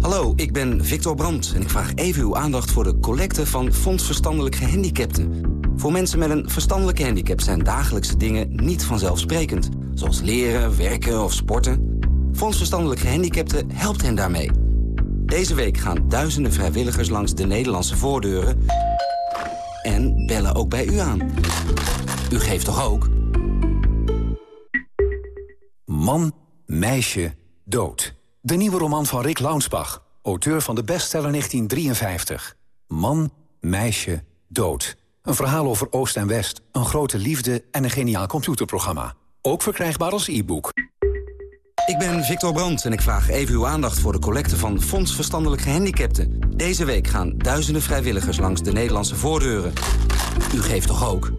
Hallo, ik ben Victor Brandt en ik vraag even uw aandacht voor de collecte van Fonds Verstandelijk Gehandicapten. Voor mensen met een verstandelijke handicap zijn dagelijkse dingen niet vanzelfsprekend. Zoals leren, werken of sporten. Fonds Verstandelijk Gehandicapten helpt hen daarmee. Deze week gaan duizenden vrijwilligers langs de Nederlandse voordeuren... en bellen ook bij u aan. U geeft toch ook? Man, meisje, dood. De nieuwe roman van Rick Launsbach, auteur van de bestseller 1953. Man, meisje, dood. Een verhaal over Oost en West, een grote liefde en een geniaal computerprogramma. Ook verkrijgbaar als e-book. Ik ben Victor Brandt en ik vraag even uw aandacht voor de collecte van Fonds Verstandelijk Gehandicapten. Deze week gaan duizenden vrijwilligers langs de Nederlandse voordeuren. U geeft toch ook?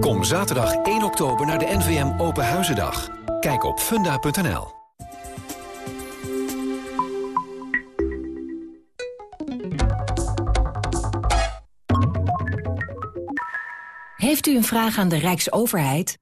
Kom zaterdag 1 oktober naar de NVM Open Huizendag. Kijk op funda.nl. Heeft u een vraag aan de Rijksoverheid?